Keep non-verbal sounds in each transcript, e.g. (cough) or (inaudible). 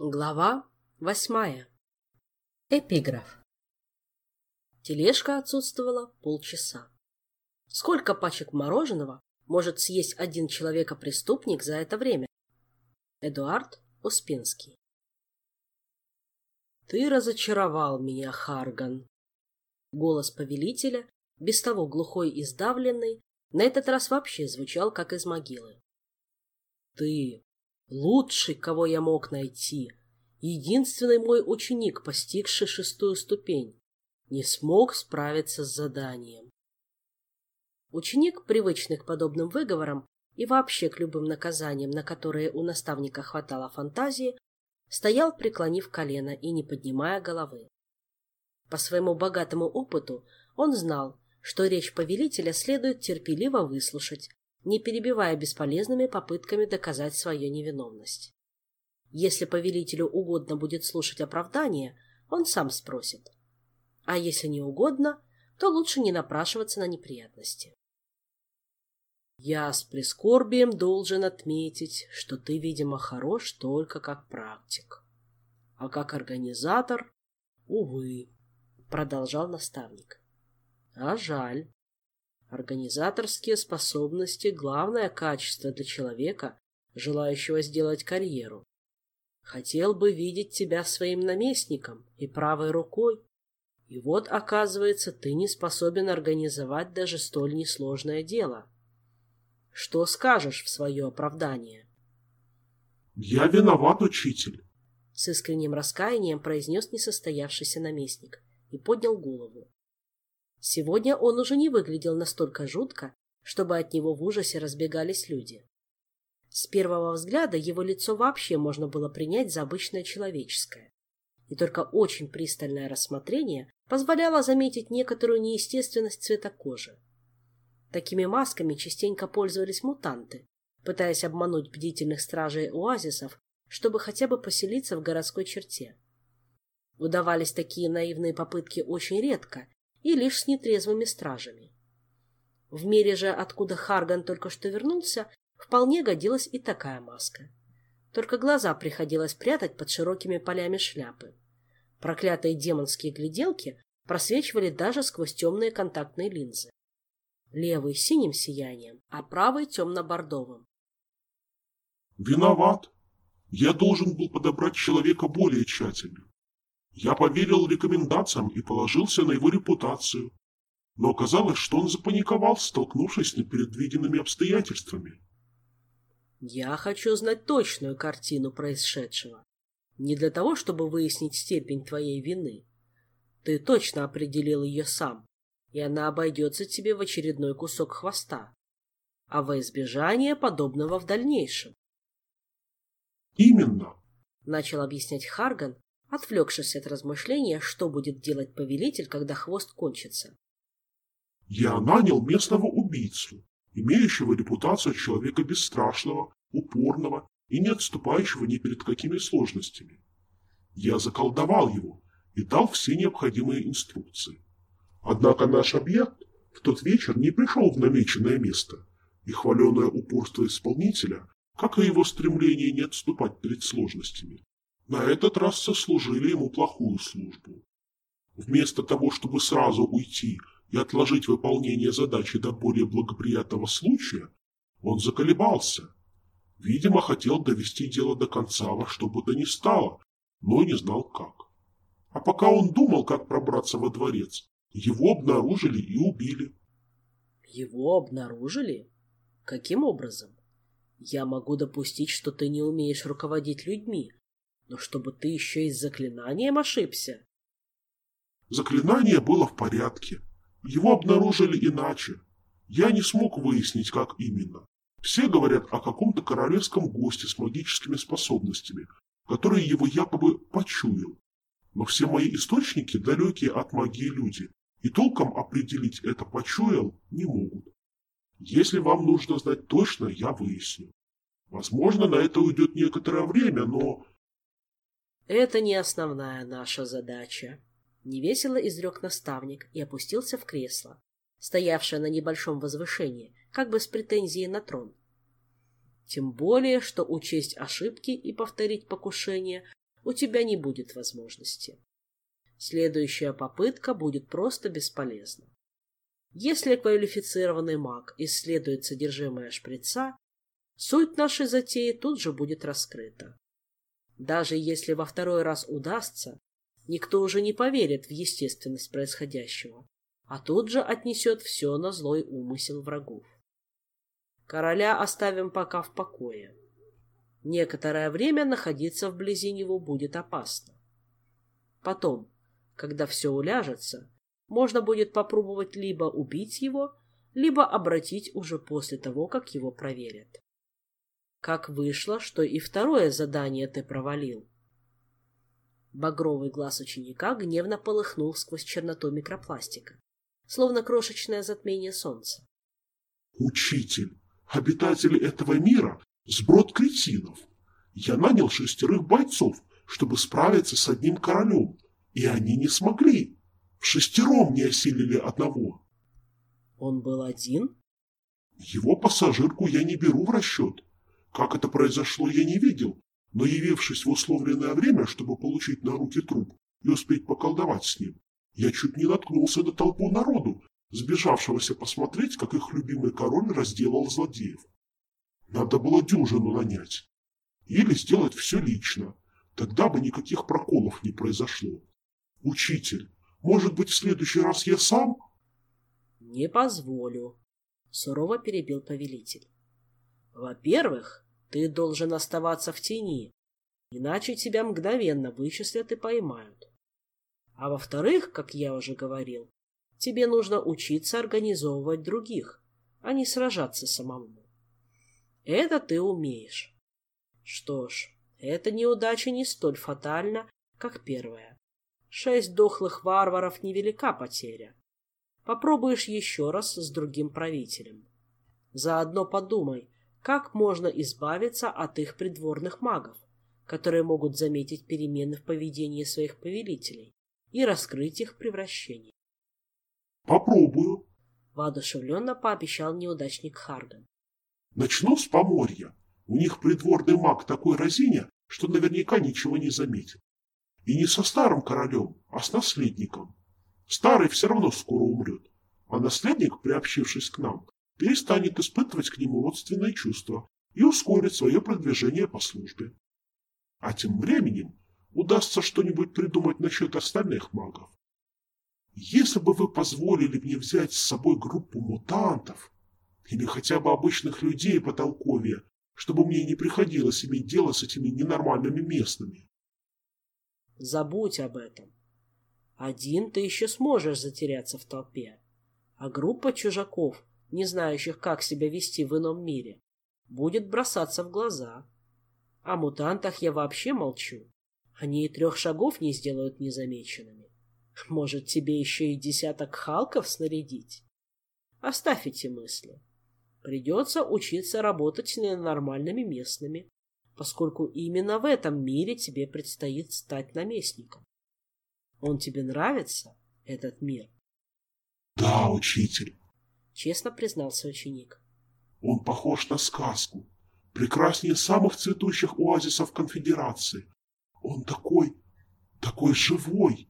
Глава восьмая. Эпиграф. Тележка отсутствовала полчаса. Сколько пачек мороженого может съесть один человека-преступник за это время? Эдуард Успенский. «Ты разочаровал меня, Харган!» Голос повелителя, без того глухой и сдавленный, на этот раз вообще звучал, как из могилы. «Ты Лучший, кого я мог найти, единственный мой ученик, постигший шестую ступень, не смог справиться с заданием. Ученик, привычный к подобным выговорам и вообще к любым наказаниям, на которые у наставника хватало фантазии, стоял, преклонив колено и не поднимая головы. По своему богатому опыту он знал, что речь повелителя следует терпеливо выслушать, не перебивая бесполезными попытками доказать свою невиновность. Если повелителю угодно будет слушать оправдание, он сам спросит. А если не угодно, то лучше не напрашиваться на неприятности. Я с прискорбием должен отметить, что ты, видимо, хорош только как практик. А как организатор, увы, продолжал наставник. А жаль. Организаторские способности – главное качество для человека, желающего сделать карьеру. Хотел бы видеть тебя своим наместником и правой рукой. И вот, оказывается, ты не способен организовать даже столь несложное дело. Что скажешь в свое оправдание? «Я виноват, учитель», — с искренним раскаянием произнес несостоявшийся наместник и поднял голову. Сегодня он уже не выглядел настолько жутко, чтобы от него в ужасе разбегались люди. С первого взгляда его лицо вообще можно было принять за обычное человеческое. И только очень пристальное рассмотрение позволяло заметить некоторую неестественность цвета кожи. Такими масками частенько пользовались мутанты, пытаясь обмануть бдительных стражей оазисов, чтобы хотя бы поселиться в городской черте. Удавались такие наивные попытки очень редко и лишь с нетрезвыми стражами. В мире же, откуда Харган только что вернулся, вполне годилась и такая маска. Только глаза приходилось прятать под широкими полями шляпы. Проклятые демонские гляделки просвечивали даже сквозь темные контактные линзы. Левый синим сиянием, а правый темно-бордовым. «Виноват. Я должен был подобрать человека более тщательно. Я поверил рекомендациям и положился на его репутацию. Но оказалось, что он запаниковал, столкнувшись с непредвиденными обстоятельствами. Я хочу знать точную картину происшедшего. Не для того, чтобы выяснить степень твоей вины. Ты точно определил ее сам, и она обойдется тебе в очередной кусок хвоста. А во избежание подобного в дальнейшем. Именно, — начал объяснять Харган, отвлекшись от размышления, что будет делать повелитель, когда хвост кончится. «Я нанял местного убийцу, имеющего репутацию человека бесстрашного, упорного и не отступающего ни перед какими сложностями. Я заколдовал его и дал все необходимые инструкции. Однако наш объект в тот вечер не пришел в намеченное место, и хваленое упорство исполнителя, как и его стремление не отступать перед сложностями, на этот раз сослужили ему плохую службу. Вместо того, чтобы сразу уйти и отложить выполнение задачи до более благоприятного случая, он заколебался. Видимо, хотел довести дело до конца во что бы то ни стало, но не знал как. А пока он думал, как пробраться во дворец, его обнаружили и убили. Его обнаружили? Каким образом? Я могу допустить, что ты не умеешь руководить людьми, но чтобы ты еще и с заклинанием ошибся. Заклинание было в порядке. Его обнаружили иначе. Я не смог выяснить, как именно. Все говорят о каком-то королевском госте с магическими способностями, который его якобы почуял. Но все мои источники далекие от магии люди, и толком определить это почуял не могут. Если вам нужно знать точно, я выясню. Возможно, на это уйдет некоторое время, но это не основная наша задача. Невесело изрек наставник и опустился в кресло, стоявшее на небольшом возвышении, как бы с претензией на трон. Тем более, что учесть ошибки и повторить покушение у тебя не будет возможности. Следующая попытка будет просто бесполезна. Если квалифицированный маг исследует содержимое шприца, суть нашей затеи тут же будет раскрыта. Даже если во второй раз удастся, никто уже не поверит в естественность происходящего, а тут же отнесет все на злой умысел врагов. Короля оставим пока в покое. Некоторое время находиться вблизи него будет опасно. Потом, когда все уляжется, можно будет попробовать либо убить его, либо обратить уже после того, как его проверят. Как вышло, что и второе задание ты провалил? Багровый глаз ученика гневно полыхнул сквозь черноту микропластика, словно крошечное затмение солнца. «Учитель, обитатели этого мира – сброд кретинов. Я нанял шестерых бойцов, чтобы справиться с одним королем, и они не смогли. В шестером не осилили одного». «Он был один?» «Его пассажирку я не беру в расчет. Как это произошло, я не видел, но явившись в условленное время, чтобы получить на руки труп и успеть поколдовать с ним, я чуть не наткнулся на толпу народу, сбежавшегося посмотреть, как их любимый король разделал злодеев. Надо было дюжину нанять. Или сделать все лично. Тогда бы никаких проколов не произошло. Учитель, может быть, в следующий раз я сам? Не позволю, сурово перебил повелитель. Во-первых, ты должен оставаться в тени, иначе тебя мгновенно вычислят и поймают. А во-вторых, как я уже говорил, тебе нужно учиться организовывать других, а не сражаться самому. Это ты умеешь. Что ж, эта неудача не столь фатальна, как первая. Шесть дохлых варваров — невелика потеря. Попробуешь еще раз с другим правителем. Заодно подумай, как можно избавиться от их придворных магов, которые могут заметить перемены в поведении своих повелителей и раскрыть их превращение. «Попробую», — воодушевленно пообещал неудачник Харган. «Начну с поморья. У них придворный маг такой разиня, что наверняка ничего не заметит. И не со старым королем, а с наследником. Старый все равно скоро умрет, а наследник, приобщившись к нам, перестанет испытывать к нему родственные чувства и ускорит свое продвижение по службе. А тем временем удастся что-нибудь придумать насчет остальных магов. Если бы вы позволили мне взять с собой группу мутантов, или хотя бы обычных людей по толкове, чтобы мне не приходилось иметь дело с этими ненормальными местными. Забудь об этом. Один ты еще сможешь затеряться в толпе, а группа чужаков не знающих, как себя вести в ином мире, будет бросаться в глаза. О мутантах я вообще молчу. Они и трех шагов не сделают незамеченными. Может, тебе еще и десяток халков снарядить? Оставь эти мысли. Придется учиться работать с ненормальными местными, поскольку именно в этом мире тебе предстоит стать наместником. Он тебе нравится, этот мир? Да, учитель честно признался ученик. Он похож на сказку, прекраснее самых цветущих оазисов конфедерации. Он такой, такой живой.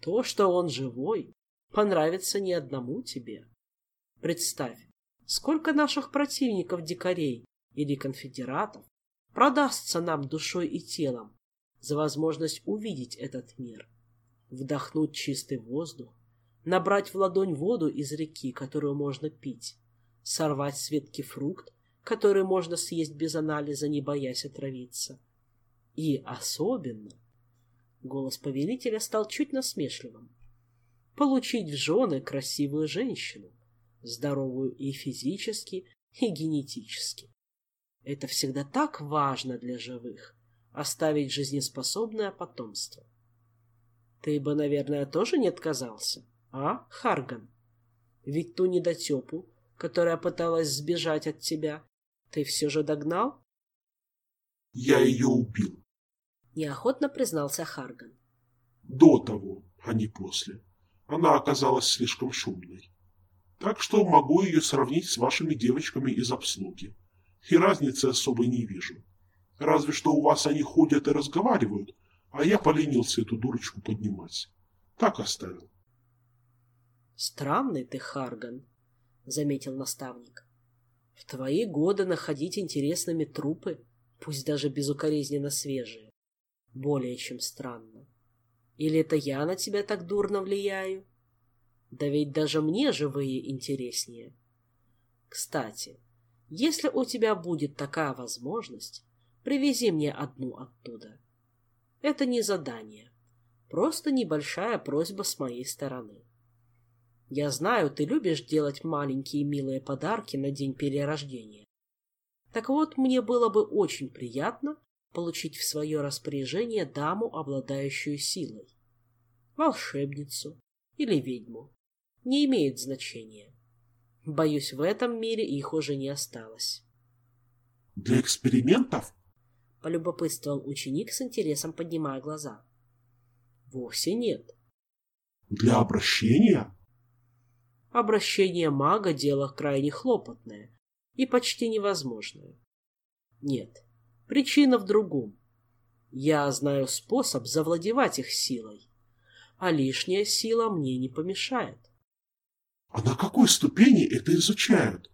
То, что он живой, понравится не одному тебе. Представь, сколько наших противников-дикарей или конфедератов продастся нам душой и телом за возможность увидеть этот мир, вдохнуть чистый воздух, набрать в ладонь воду из реки, которую можно пить, сорвать с ветки фрукт, который можно съесть без анализа, не боясь отравиться. И особенно, голос повелителя стал чуть насмешливым, получить в жены красивую женщину, здоровую и физически, и генетически. Это всегда так важно для живых — оставить жизнеспособное потомство. Ты бы, наверное, тоже не отказался? А, Харган? Ведь ту недотепу, которая пыталась сбежать от тебя, ты все же догнал? Я ее убил. Неохотно признался Харган. До того, а не после. Она оказалась слишком шумной. Так что могу ее сравнить с вашими девочками из обслуги. И разницы особой не вижу. Разве что у вас они ходят и разговаривают, а я поленился эту дурочку поднимать. Так оставил. Странный ты, Харган, заметил наставник. В твои годы находить интересными трупы, пусть даже безукоризненно свежие, более чем странно. Или это я на тебя так дурно влияю? Да ведь даже мне живые интереснее. Кстати, если у тебя будет такая возможность, привези мне одну оттуда. Это не задание, просто небольшая просьба с моей стороны. Я знаю, ты любишь делать маленькие милые подарки на день перерождения. Так вот, мне было бы очень приятно получить в свое распоряжение даму, обладающую силой. Волшебницу или ведьму. Не имеет значения. Боюсь, в этом мире их уже не осталось. Для экспериментов? Полюбопытствовал ученик с интересом, поднимая глаза. Вовсе нет. Для обращения? Обращение мага – дело крайне хлопотное и почти невозможное. Нет, причина в другом. Я знаю способ завладевать их силой, а лишняя сила мне не помешает. А на какой ступени это изучают?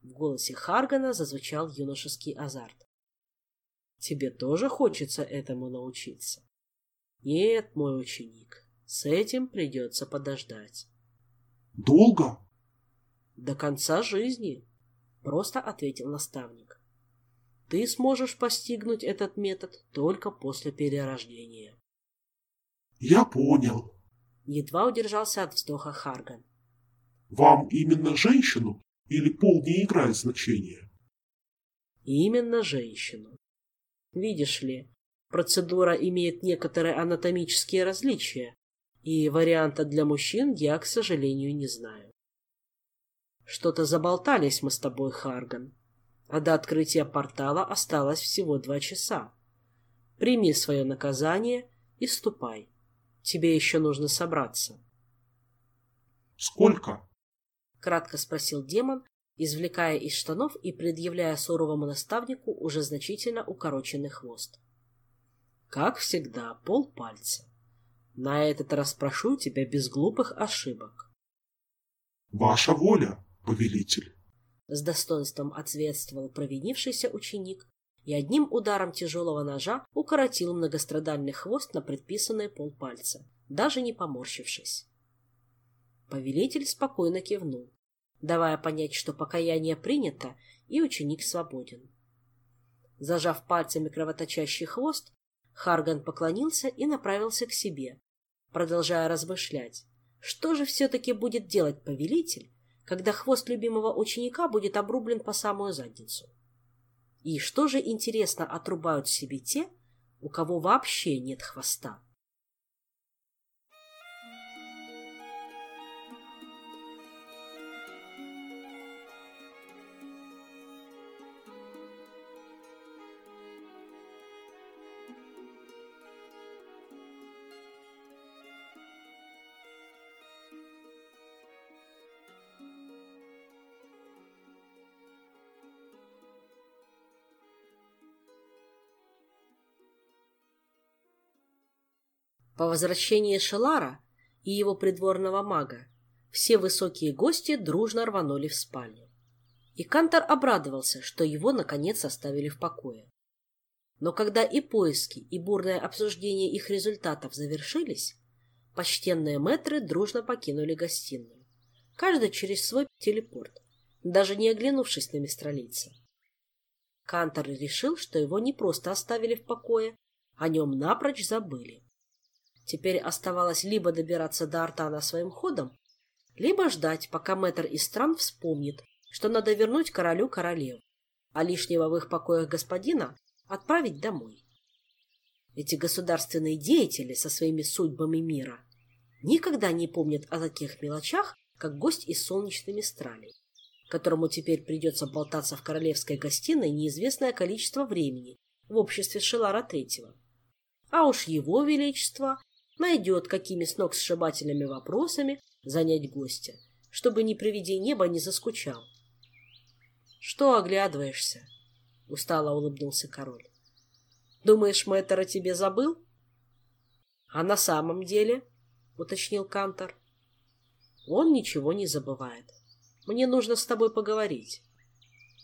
В голосе Харгана зазвучал юношеский азарт. Тебе тоже хочется этому научиться? Нет, мой ученик, с этим придется подождать. Долго? До конца жизни, просто ответил наставник. Ты сможешь постигнуть этот метод только после перерождения. Я понял. Едва удержался от вздоха Харган. Вам именно женщину или пол не играет значения? Именно женщину. Видишь ли, процедура имеет некоторые анатомические различия, и варианта для мужчин я, к сожалению, не знаю. Что-то заболтались мы с тобой, Харган. А до открытия портала осталось всего два часа. Прими свое наказание и ступай. Тебе еще нужно собраться. Сколько? Кратко спросил демон, извлекая из штанов и предъявляя суровому наставнику уже значительно укороченный хвост. Как всегда, полпальца. На этот раз прошу тебя без глупых ошибок. Ваша воля, повелитель. С достоинством ответствовал провинившийся ученик и одним ударом тяжелого ножа укоротил многострадальный хвост на предписанные полпальца, даже не поморщившись. Повелитель спокойно кивнул, давая понять, что покаяние принято, и ученик свободен. Зажав пальцами кровоточащий хвост, Харган поклонился и направился к себе, продолжая размышлять, что же все-таки будет делать повелитель, когда хвост любимого ученика будет обрублен по самую задницу. И что же, интересно, отрубают себе те, у кого вообще нет хвоста? По возвращении Шелара и его придворного мага все высокие гости дружно рванули в спальню. И Кантор обрадовался, что его, наконец, оставили в покое. Но когда и поиски, и бурное обсуждение их результатов завершились, почтенные мэтры дружно покинули гостиную, каждый через свой телепорт, даже не оглянувшись на мистралийца. Кантор решил, что его не просто оставили в покое, о нем напрочь забыли. Теперь оставалось либо добираться до Артана своим ходом, либо ждать, пока мэтр из стран вспомнит, что надо вернуть королю королеву, а лишнего в их покоях господина отправить домой. Эти государственные деятели со своими судьбами мира никогда не помнят о таких мелочах, как гость из солнечной мистрали, которому теперь придется болтаться в королевской гостиной неизвестное количество времени в обществе Шелара Третьего. А уж его величество найдет, какими с ног сшибательными вопросами занять гостя, чтобы ни приведи неба не заскучал. — Что оглядываешься? — устало улыбнулся король. Думаешь, мэтр о тебе забыл? А на самом деле, уточнил Кантор, он ничего не забывает. Мне нужно с тобой поговорить.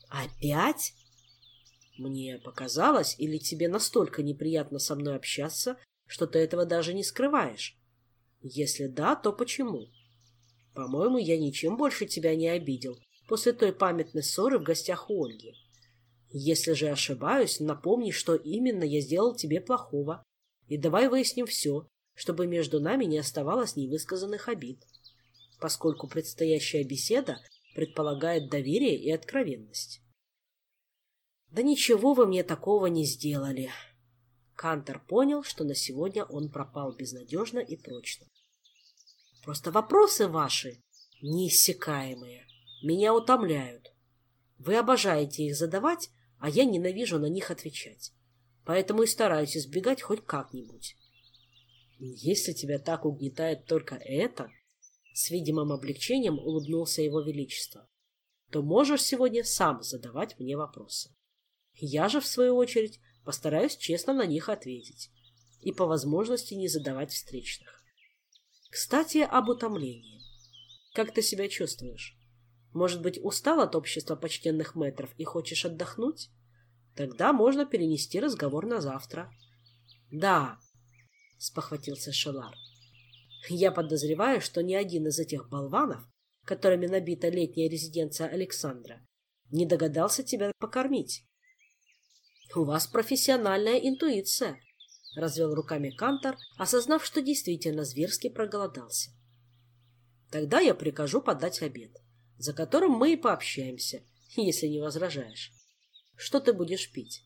Опять? Мне показалось, или тебе настолько неприятно со мной общаться, что ты этого даже не скрываешь? Если да, то почему? По-моему, я ничем больше тебя не обидел после той памятной ссоры в гостях у Ольги. Если же ошибаюсь, напомни, что именно я сделал тебе плохого, и давай выясним все, чтобы между нами не оставалось невысказанных обид, поскольку предстоящая беседа предполагает доверие и откровенность. Да ничего вы мне такого не сделали. Кантер понял, что на сегодня он пропал безнадежно и прочно. Просто вопросы ваши неиссякаемые. Меня утомляют. Вы обожаете их задавать, а я ненавижу на них отвечать. Поэтому и стараюсь избегать хоть как-нибудь. Если тебя так угнетает только это, с видимым облегчением улыбнулся его величество, то можешь сегодня сам задавать мне вопросы. Я же, в свою очередь, постараюсь честно на них ответить и по возможности не задавать встречных. Кстати, об утомлении. Как ты себя чувствуешь? Может быть, устал от общества почтенных метров и хочешь отдохнуть? Тогда можно перенести разговор на завтра. Да, спохватился Шелар. Я подозреваю, что ни один из этих болванов, которыми набита летняя резиденция Александра, не догадался тебя покормить. «У вас профессиональная интуиция», — развел руками Кантор, осознав, что действительно зверски проголодался. «Тогда я прикажу подать обед, за которым мы и пообщаемся, если не возражаешь. Что ты будешь пить?»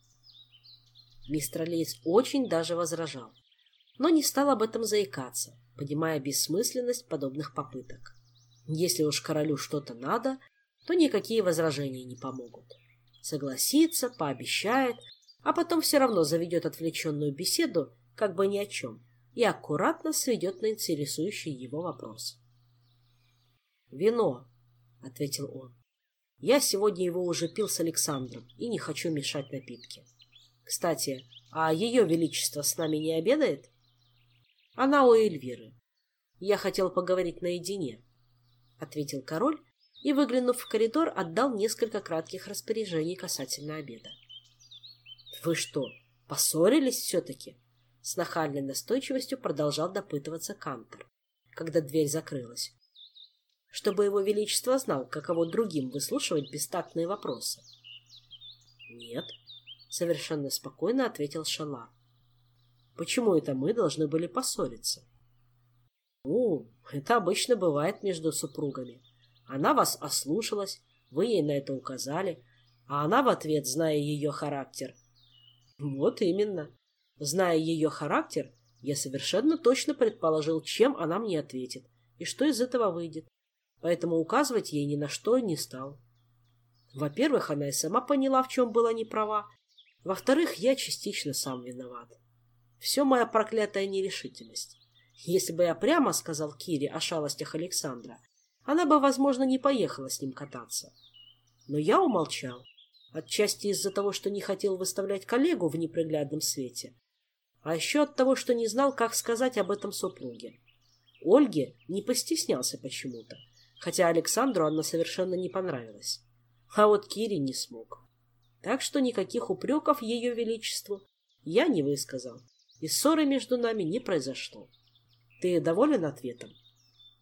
Мистер Лейс очень даже возражал, но не стал об этом заикаться, понимая бессмысленность подобных попыток. Если уж королю что-то надо, то никакие возражения не помогут. Согласится, пообещает, а потом все равно заведет отвлеченную беседу, как бы ни о чем, и аккуратно сведет на интересующий его вопрос. «Вино», — ответил он. «Я сегодня его уже пил с Александром и не хочу мешать напитки. Кстати, а ее величество с нами не обедает?» «Она у Эльвиры. Я хотел поговорить наедине», — ответил король и, выглянув в коридор, отдал несколько кратких распоряжений касательно обеда. «Вы что, поссорились все-таки?» С нахальной настойчивостью продолжал допытываться Кантер, когда дверь закрылась. Чтобы его величество знал, каково другим выслушивать бестактные вопросы. «Нет», — совершенно спокойно ответил Шалар. «Почему это мы должны были поссориться?» «Ну, это обычно бывает между супругами. Она вас ослушалась, вы ей на это указали, а она в ответ, зная ее характер, вот именно. Зная ее характер, я совершенно точно предположил, чем она мне ответит и что из этого выйдет. Поэтому указывать ей ни на что не стал. Во-первых, она и сама поняла, в чем была неправа. Во-вторых, я частично сам виноват. Все моя проклятая нерешительность. Если бы я прямо сказал Кире о шалостях Александра, она бы, возможно, не поехала с ним кататься. Но я умолчал Отчасти из-за того, что не хотел выставлять коллегу в неприглядном свете, а еще от того, что не знал, как сказать об этом супруге. Ольге не постеснялся почему-то, хотя Александру она совершенно не понравилась. А вот Кире не смог. Так что никаких упреков ее величеству я не высказал, и ссоры между нами не произошло. Ты доволен ответом?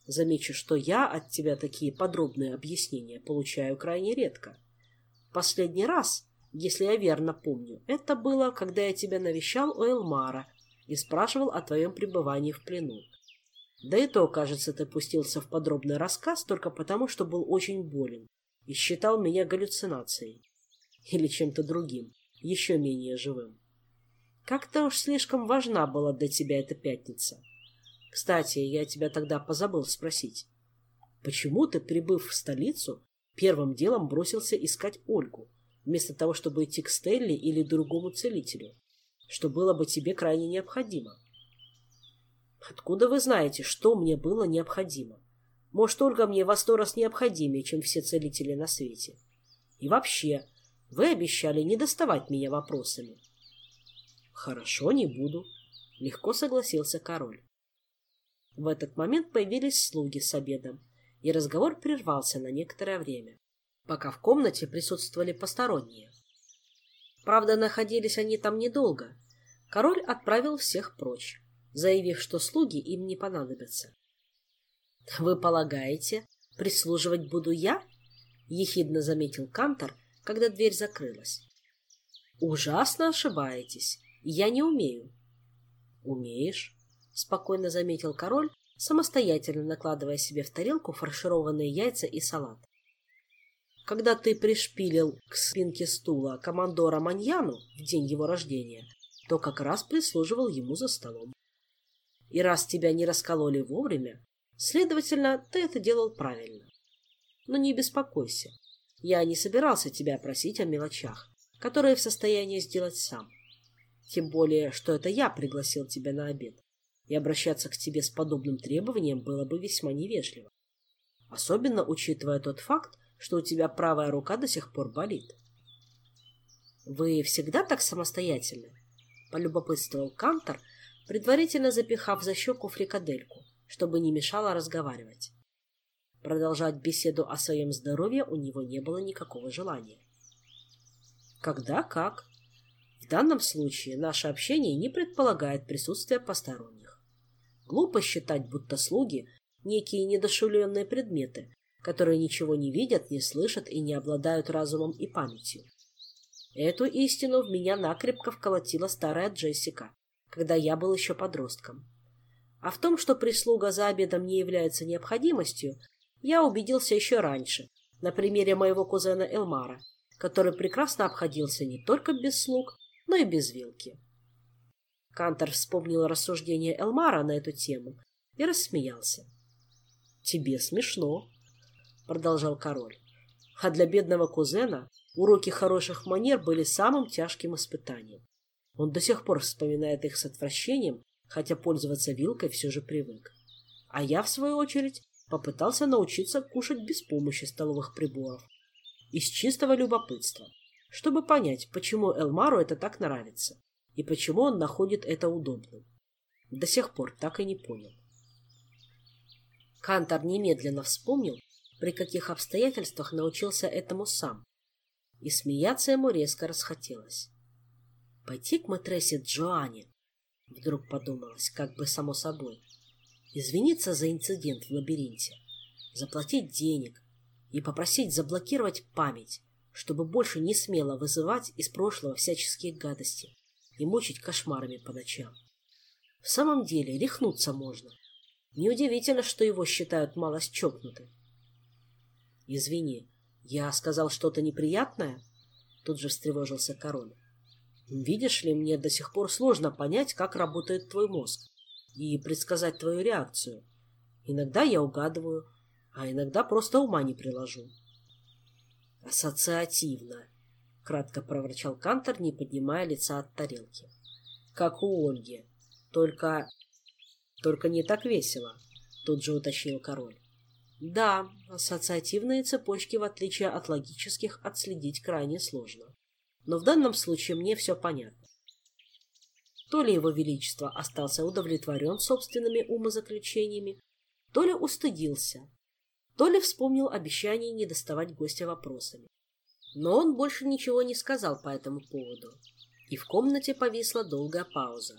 Замечу, что я от тебя такие подробные объяснения получаю крайне редко. Последний раз, если я верно помню, это было, когда я тебя навещал у Элмара и спрашивал о твоем пребывании в плену. Да и то, кажется, ты пустился в подробный рассказ только потому, что был очень болен и считал меня галлюцинацией. Или чем-то другим, еще менее живым. Как-то уж слишком важна была для тебя эта пятница. Кстати, я тебя тогда позабыл спросить. Почему ты, прибыв в столицу, Первым делом бросился искать Ольгу, вместо того, чтобы идти к Стелле или другому целителю, что было бы тебе крайне необходимо. Откуда вы знаете, что мне было необходимо? Может, Ольга мне во сто раз необходимее, чем все целители на свете. И вообще, вы обещали не доставать меня вопросами. Хорошо, не буду. Легко согласился король. В этот момент появились слуги с обедом, и разговор прервался на некоторое время, пока в комнате присутствовали посторонние. Правда, находились они там недолго. Король отправил всех прочь, заявив, что слуги им не понадобятся. — Вы полагаете, прислуживать буду я? — ехидно заметил Кантор, когда дверь закрылась. — Ужасно ошибаетесь. Я не умею. — Умеешь, — спокойно заметил король, самостоятельно накладывая себе в тарелку фаршированные яйца и салат. Когда ты пришпилил к спинке стула командора Маньяну в день его рождения, то как раз прислуживал ему за столом. И раз тебя не раскололи вовремя, следовательно, ты это делал правильно. Но не беспокойся, я не собирался тебя просить о мелочах, которые в состоянии сделать сам. Тем более, что это я пригласил тебя на обед, и обращаться к тебе с подобным требованием было бы весьма невежливо. Особенно учитывая тот факт, что у тебя правая рука до сих пор болит. «Вы всегда так самостоятельны?» — полюбопытствовал Кантор, предварительно запихав за щеку фрикадельку, чтобы не мешало разговаривать. Продолжать беседу о своем здоровье у него не было никакого желания. Когда как. В данном случае наше общение не предполагает присутствия посторонних. Глупо считать, будто слуги – некие недошевленные предметы, которые ничего не видят, не слышат и не обладают разумом и памятью. Эту истину в меня накрепко вколотила старая Джессика, когда я был еще подростком. А в том, что прислуга за обедом не является необходимостью, я убедился еще раньше, на примере моего кузена Элмара, который прекрасно обходился не только без слуг, но и без вилки. Кантор вспомнил рассуждение Элмара на эту тему и рассмеялся. «Тебе смешно», — продолжал король. «А для бедного кузена уроки хороших манер были самым тяжким испытанием. Он до сих пор вспоминает их с отвращением, хотя пользоваться вилкой все же привык. А я, в свою очередь, попытался научиться кушать без помощи столовых приборов. Из чистого любопытства, чтобы понять, почему Элмару это так нравится и почему он находит это удобным. До сих пор так и не понял. Кантор немедленно вспомнил, при каких обстоятельствах научился этому сам, и смеяться ему резко расхотелось. Пойти к матрессе Джоанне, вдруг подумалось, как бы само собой, извиниться за инцидент в лабиринте, заплатить денег и попросить заблокировать память, чтобы больше не смело вызывать из прошлого всяческие гадости и мучить кошмарами по ночам. В самом деле, рехнуться можно. Неудивительно, что его считают малость чокнутым. «Извини, я сказал что-то неприятное?» Тут же встревожился король. «Видишь ли, мне до сих пор сложно понять, как работает твой мозг и предсказать твою реакцию. Иногда я угадываю, а иногда просто ума не приложу». «Ассоциативно», — кратко проворчал Кантор, не поднимая лица от тарелки. «Как у Ольги. Только... только не так весело», — тут же уточнил король. Да, ассоциативные цепочки, в отличие от логических, отследить крайне сложно. Но в данном случае мне все понятно. То ли его величество остался удовлетворен собственными умозаключениями, то ли устыдился, то ли вспомнил обещание не доставать гостя вопросами. Но он больше ничего не сказал по этому поводу, и в комнате повисла долгая пауза,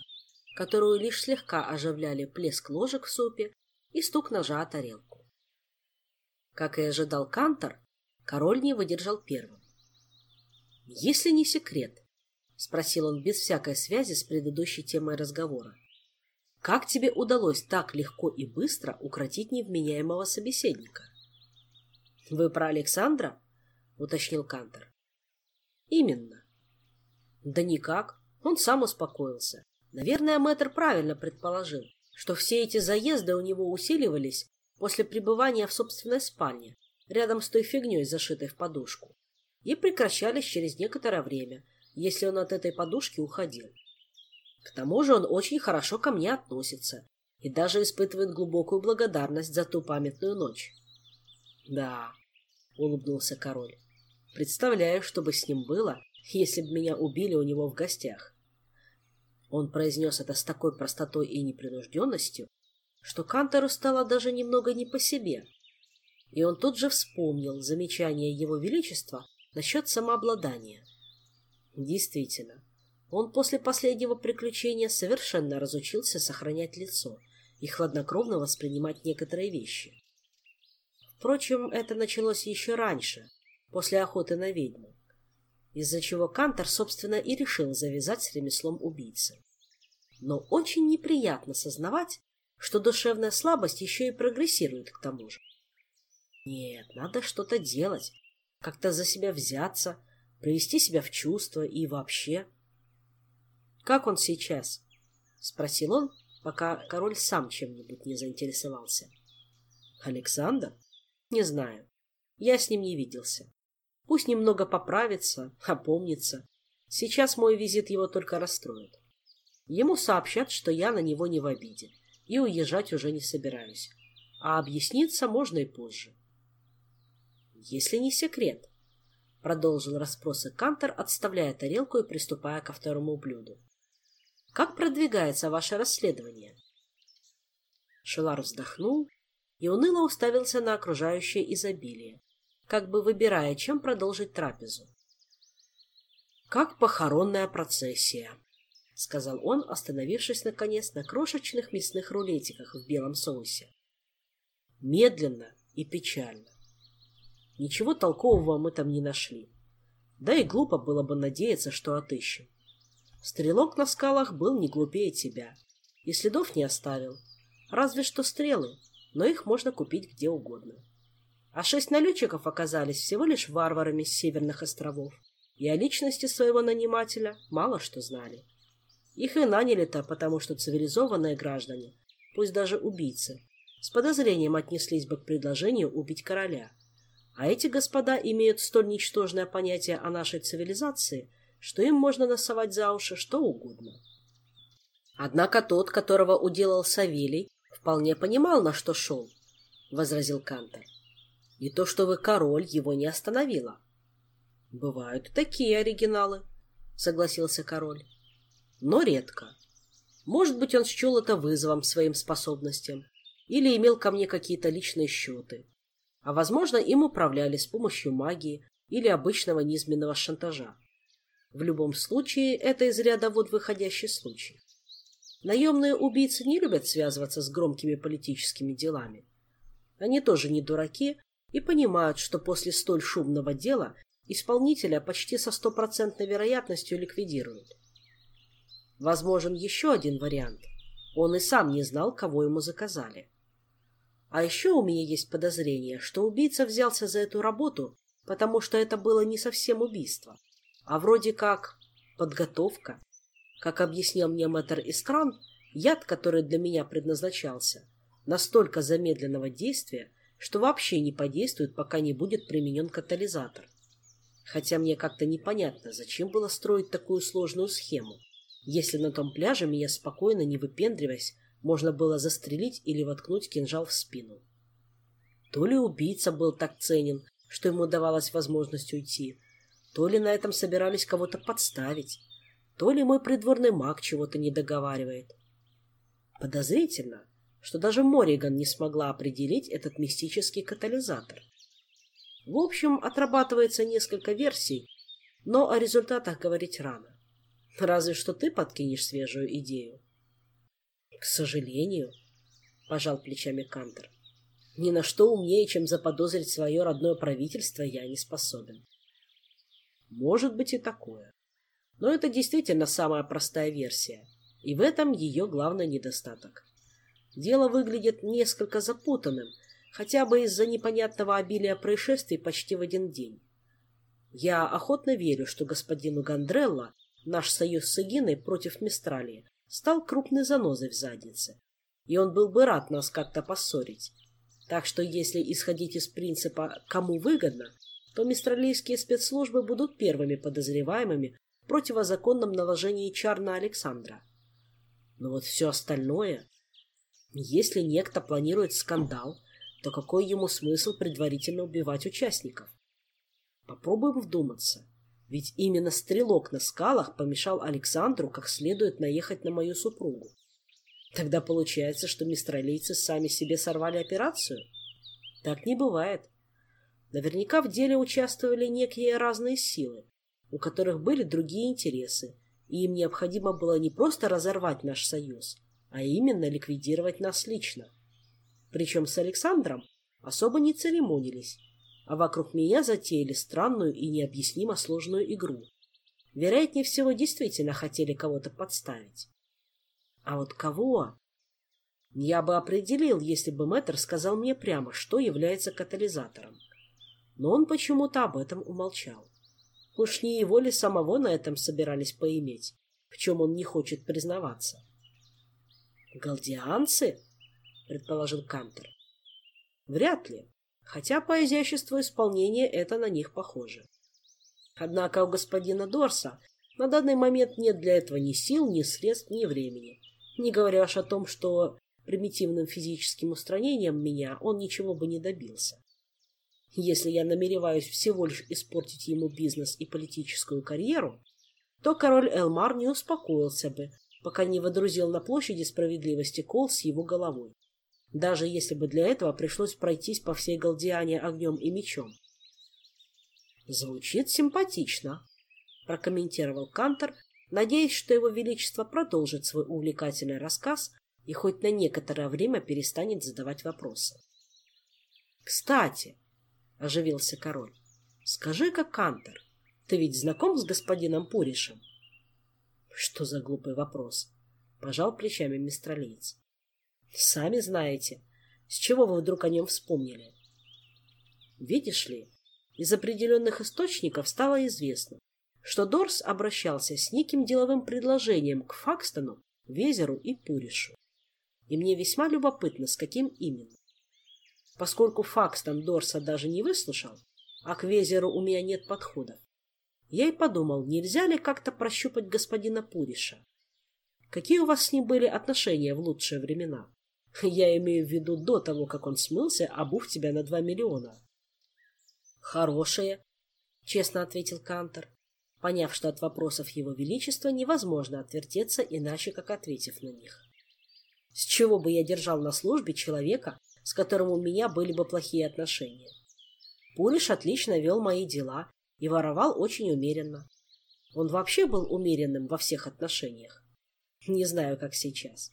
которую лишь слегка оживляли плеск ложек в супе и стук ножа о тарелку. Как и ожидал Кантор, король не выдержал первым. «Если не секрет», — спросил он без всякой связи с предыдущей темой разговора, «как тебе удалось так легко и быстро укротить невменяемого собеседника?» «Вы про Александра?» — уточнил Кантор. «Именно». «Да никак. Он сам успокоился. Наверное, мэтр правильно предположил, что все эти заезды у него усиливались после пребывания в собственной спальне, рядом с той фигней, зашитой в подушку, и прекращались через некоторое время, если он от этой подушки уходил. К тому же он очень хорошо ко мне относится и даже испытывает глубокую благодарность за ту памятную ночь. — Да, — улыбнулся король, — представляю, что бы с ним было, если бы меня убили у него в гостях. Он произнес это с такой простотой и непринужденностью, что Кантору стало даже немного не по себе. И он тут же вспомнил замечание его величества насчет самообладания. Действительно, он после последнего приключения совершенно разучился сохранять лицо и хладнокровно воспринимать некоторые вещи. Впрочем, это началось еще раньше, после охоты на ведьму, из-за чего Кантор, собственно, и решил завязать с ремеслом убийцы. Но очень неприятно сознавать, что душевная слабость еще и прогрессирует к тому же. Нет, надо что-то делать, как-то за себя взяться, привести себя в чувство и вообще. «Как он сейчас?» — спросил он, пока король сам чем-нибудь не заинтересовался. «Александр? Не знаю. Я с ним не виделся. Пусть немного поправится, опомнится. Сейчас мой визит его только расстроит. Ему сообщат, что я на него не в обиде, и уезжать уже не собираюсь. А объясниться можно и позже. Если не секрет, продолжил расспросы Кантор, отставляя тарелку и приступая ко второму блюду. Как продвигается ваше расследование? Шелар вздохнул и уныло уставился на окружающее изобилие, как бы выбирая, чем продолжить трапезу. «Как похоронная процессия», — сказал он, остановившись, наконец, на крошечных мясных рулетиках в белом соусе. Медленно и печально. Ничего толкового мы там не нашли. Да и глупо было бы надеяться, что отыщем. Стрелок на скалах был не глупее тебя и следов не оставил. Разве что стрелы, но их можно купить где угодно. А шесть налетчиков оказались всего лишь варварами с северных островов, и о личности своего нанимателя мало что знали. Их и наняли-то, потому что цивилизованные граждане, пусть даже убийцы, с подозрением отнеслись бы к предложению убить короля. А эти господа имеют столь ничтожное понятие о нашей цивилизации, что им можно насовать за уши что угодно. Однако тот, которого уделал Савелий, вполне понимал, на что шел, — возразил Кантор. И то, что вы король, его не остановило. — Бывают такие оригиналы, — согласился король но редко. Может быть, он счел это вызовом своим способностям или имел ко мне какие-то личные счеты. А, возможно, им управляли с помощью магии или обычного низменного шантажа. В любом случае, это из ряда вот выходящий случай. Наемные убийцы не любят связываться с громкими политическими делами. Они тоже не дураки и понимают, что после столь шумного дела исполнителя почти со стопроцентной вероятностью ликвидируют. Возможен еще один вариант. Он и сам не знал, кого ему заказали. А еще у меня есть подозрение, что убийца взялся за эту работу, потому что это было не совсем убийство, а вроде как подготовка. Как объяснил мне мэтр Искран, яд, который для меня предназначался, настолько замедленного действия, что вообще не подействует, пока не будет применен катализатор. Хотя мне как-то непонятно, зачем было строить такую сложную схему если на том пляже меня спокойно, не выпендриваясь, можно было застрелить или воткнуть кинжал в спину. То ли убийца был так ценен, что ему давалась возможность уйти, то ли на этом собирались кого-то подставить, то ли мой придворный маг чего-то не договаривает. Подозрительно, что даже Мориган не смогла определить этот мистический катализатор. В общем, отрабатывается несколько версий, но о результатах говорить рано. Разве что ты подкинешь свежую идею. — К сожалению, — пожал плечами Кантер, — ни на что умнее, чем заподозрить свое родное правительство, я не способен. Может быть и такое. Но это действительно самая простая версия, и в этом ее главный недостаток. Дело выглядит несколько запутанным, хотя бы из-за непонятного обилия происшествий почти в один день. Я охотно верю, что господину Гандрелло Наш союз с Эгиной против Мистралии стал крупной занозой в заднице, и он был бы рад нас как-то поссорить. Так что если исходить из принципа «кому выгодно», то мистралийские спецслужбы будут первыми подозреваемыми в противозаконном наложении чар на Александра. Но вот все остальное... Если некто планирует скандал, то какой ему смысл предварительно убивать участников? Попробуем вдуматься. Ведь именно стрелок на скалах помешал Александру как следует наехать на мою супругу. Тогда получается, что мистралийцы сами себе сорвали операцию? Так не бывает. Наверняка в деле участвовали некие разные силы, у которых были другие интересы, и им необходимо было не просто разорвать наш союз, а именно ликвидировать нас лично. Причем с Александром особо не церемонились, а вокруг меня затеяли странную и необъяснимо сложную игру. Вероятнее всего, действительно хотели кого-то подставить. А вот кого? Я бы определил, если бы мэтр сказал мне прямо, что является катализатором. Но он почему-то об этом умолчал. Уж не его ли самого на этом собирались поиметь, в чем он не хочет признаваться? «Галдианцы?» — предположил Кантер. «Вряд ли хотя по изяществу исполнения это на них похоже. Однако у господина Дорса на данный момент нет для этого ни сил, ни средств, ни времени. Не говоря уж о том, что примитивным физическим устранением меня он ничего бы не добился. Если я намереваюсь всего лишь испортить ему бизнес и политическую карьеру, то король Элмар не успокоился бы, пока не водрузил на площади справедливости кол с его головой даже если бы для этого пришлось пройтись по всей Галдиане огнем и мечом. «Звучит симпатично», — прокомментировал Кантор, надеясь, что его величество продолжит свой увлекательный рассказ и хоть на некоторое время перестанет задавать вопросы. «Кстати», — оживился король, — «скажи-ка, Кантор, ты ведь знаком с господином Пуришем?» «Что за глупый вопрос?» — пожал плечами мистралиец. Сами знаете. С чего вы вдруг о нем вспомнили? Видишь ли, из определенных источников стало известно, что Дорс обращался с неким деловым предложением к Факстону, Везеру и Пуришу. И мне весьма любопытно, с каким именно. Поскольку Факстон Дорса даже не выслушал, а к Везеру у меня нет подхода, я и подумал, нельзя ли как-то прощупать господина Пуриша. Какие у вас с ним были отношения в лучшие времена? (laughs) Я имею в виду до того, как он смылся, обув тебя на два миллиона. Хорошие, честно ответил Кантор, поняв, что от вопросов его величества невозможно отвертеться иначе, как ответив на них. С чего бы я держал на службе человека, с которым у меня были бы плохие отношения? Пулиш отлично вел мои дела и воровал очень умеренно. Он вообще был умеренным во всех отношениях. Не знаю, как сейчас.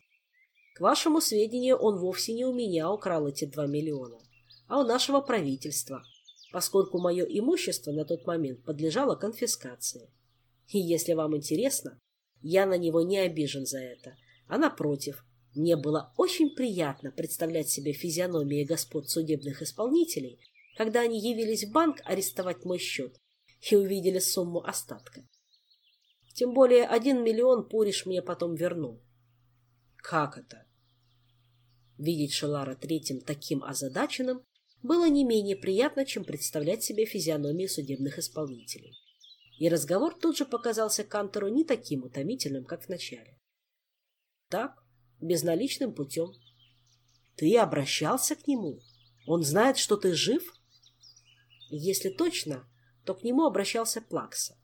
К вашему сведению, он вовсе не у меня украл эти два миллиона, а у нашего правительства, поскольку мое имущество на тот момент подлежало конфискации. И если вам интересно, я на него не обижен за это, а напротив, мне было очень приятно представлять себе физиономии господ судебных исполнителей, когда они явились в банк арестовать мой счет и увидели сумму остатка. Тем более один миллион Пуриш мне потом вернул. Как это? Видеть Шелара Третьим таким озадаченным было не менее приятно, чем представлять себе физиономии судебных исполнителей. И разговор тут же показался Кантору не таким утомительным, как в начале. Так, безналичным путем. Ты обращался к нему? Он знает, что ты жив? Если точно, то к нему обращался Плакса.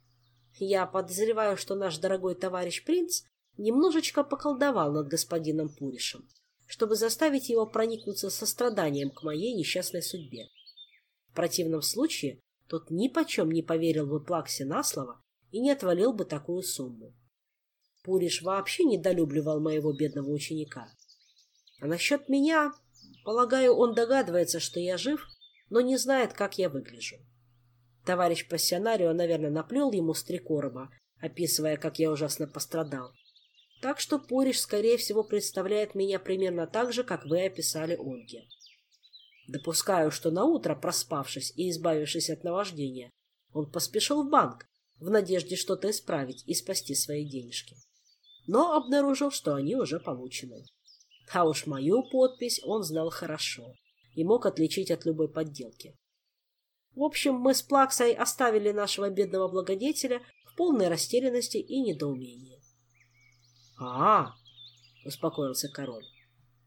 Я подозреваю, что наш дорогой товарищ принц немножечко поколдовал над господином Пуришем, чтобы заставить его проникнуться состраданием к моей несчастной судьбе. В противном случае тот ни почем не поверил бы Плаксе на слово и не отвалил бы такую сумму. Пуриш вообще недолюбливал моего бедного ученика. А насчет меня, полагаю, он догадывается, что я жив, но не знает, как я выгляжу. Товарищ пассионарио, наверное, наплел ему с три короба, описывая, как я ужасно пострадал. Так что Пуриш, скорее всего, представляет меня примерно так же, как вы описали Ольге. Допускаю, что наутро, проспавшись и избавившись от наваждения, он поспешил в банк в надежде что-то исправить и спасти свои денежки. Но обнаружил, что они уже получены. А уж мою подпись он знал хорошо и мог отличить от любой подделки. В общем, мы с Плаксой оставили нашего бедного благодетеля в полной растерянности и недоумении. А, успокоился король.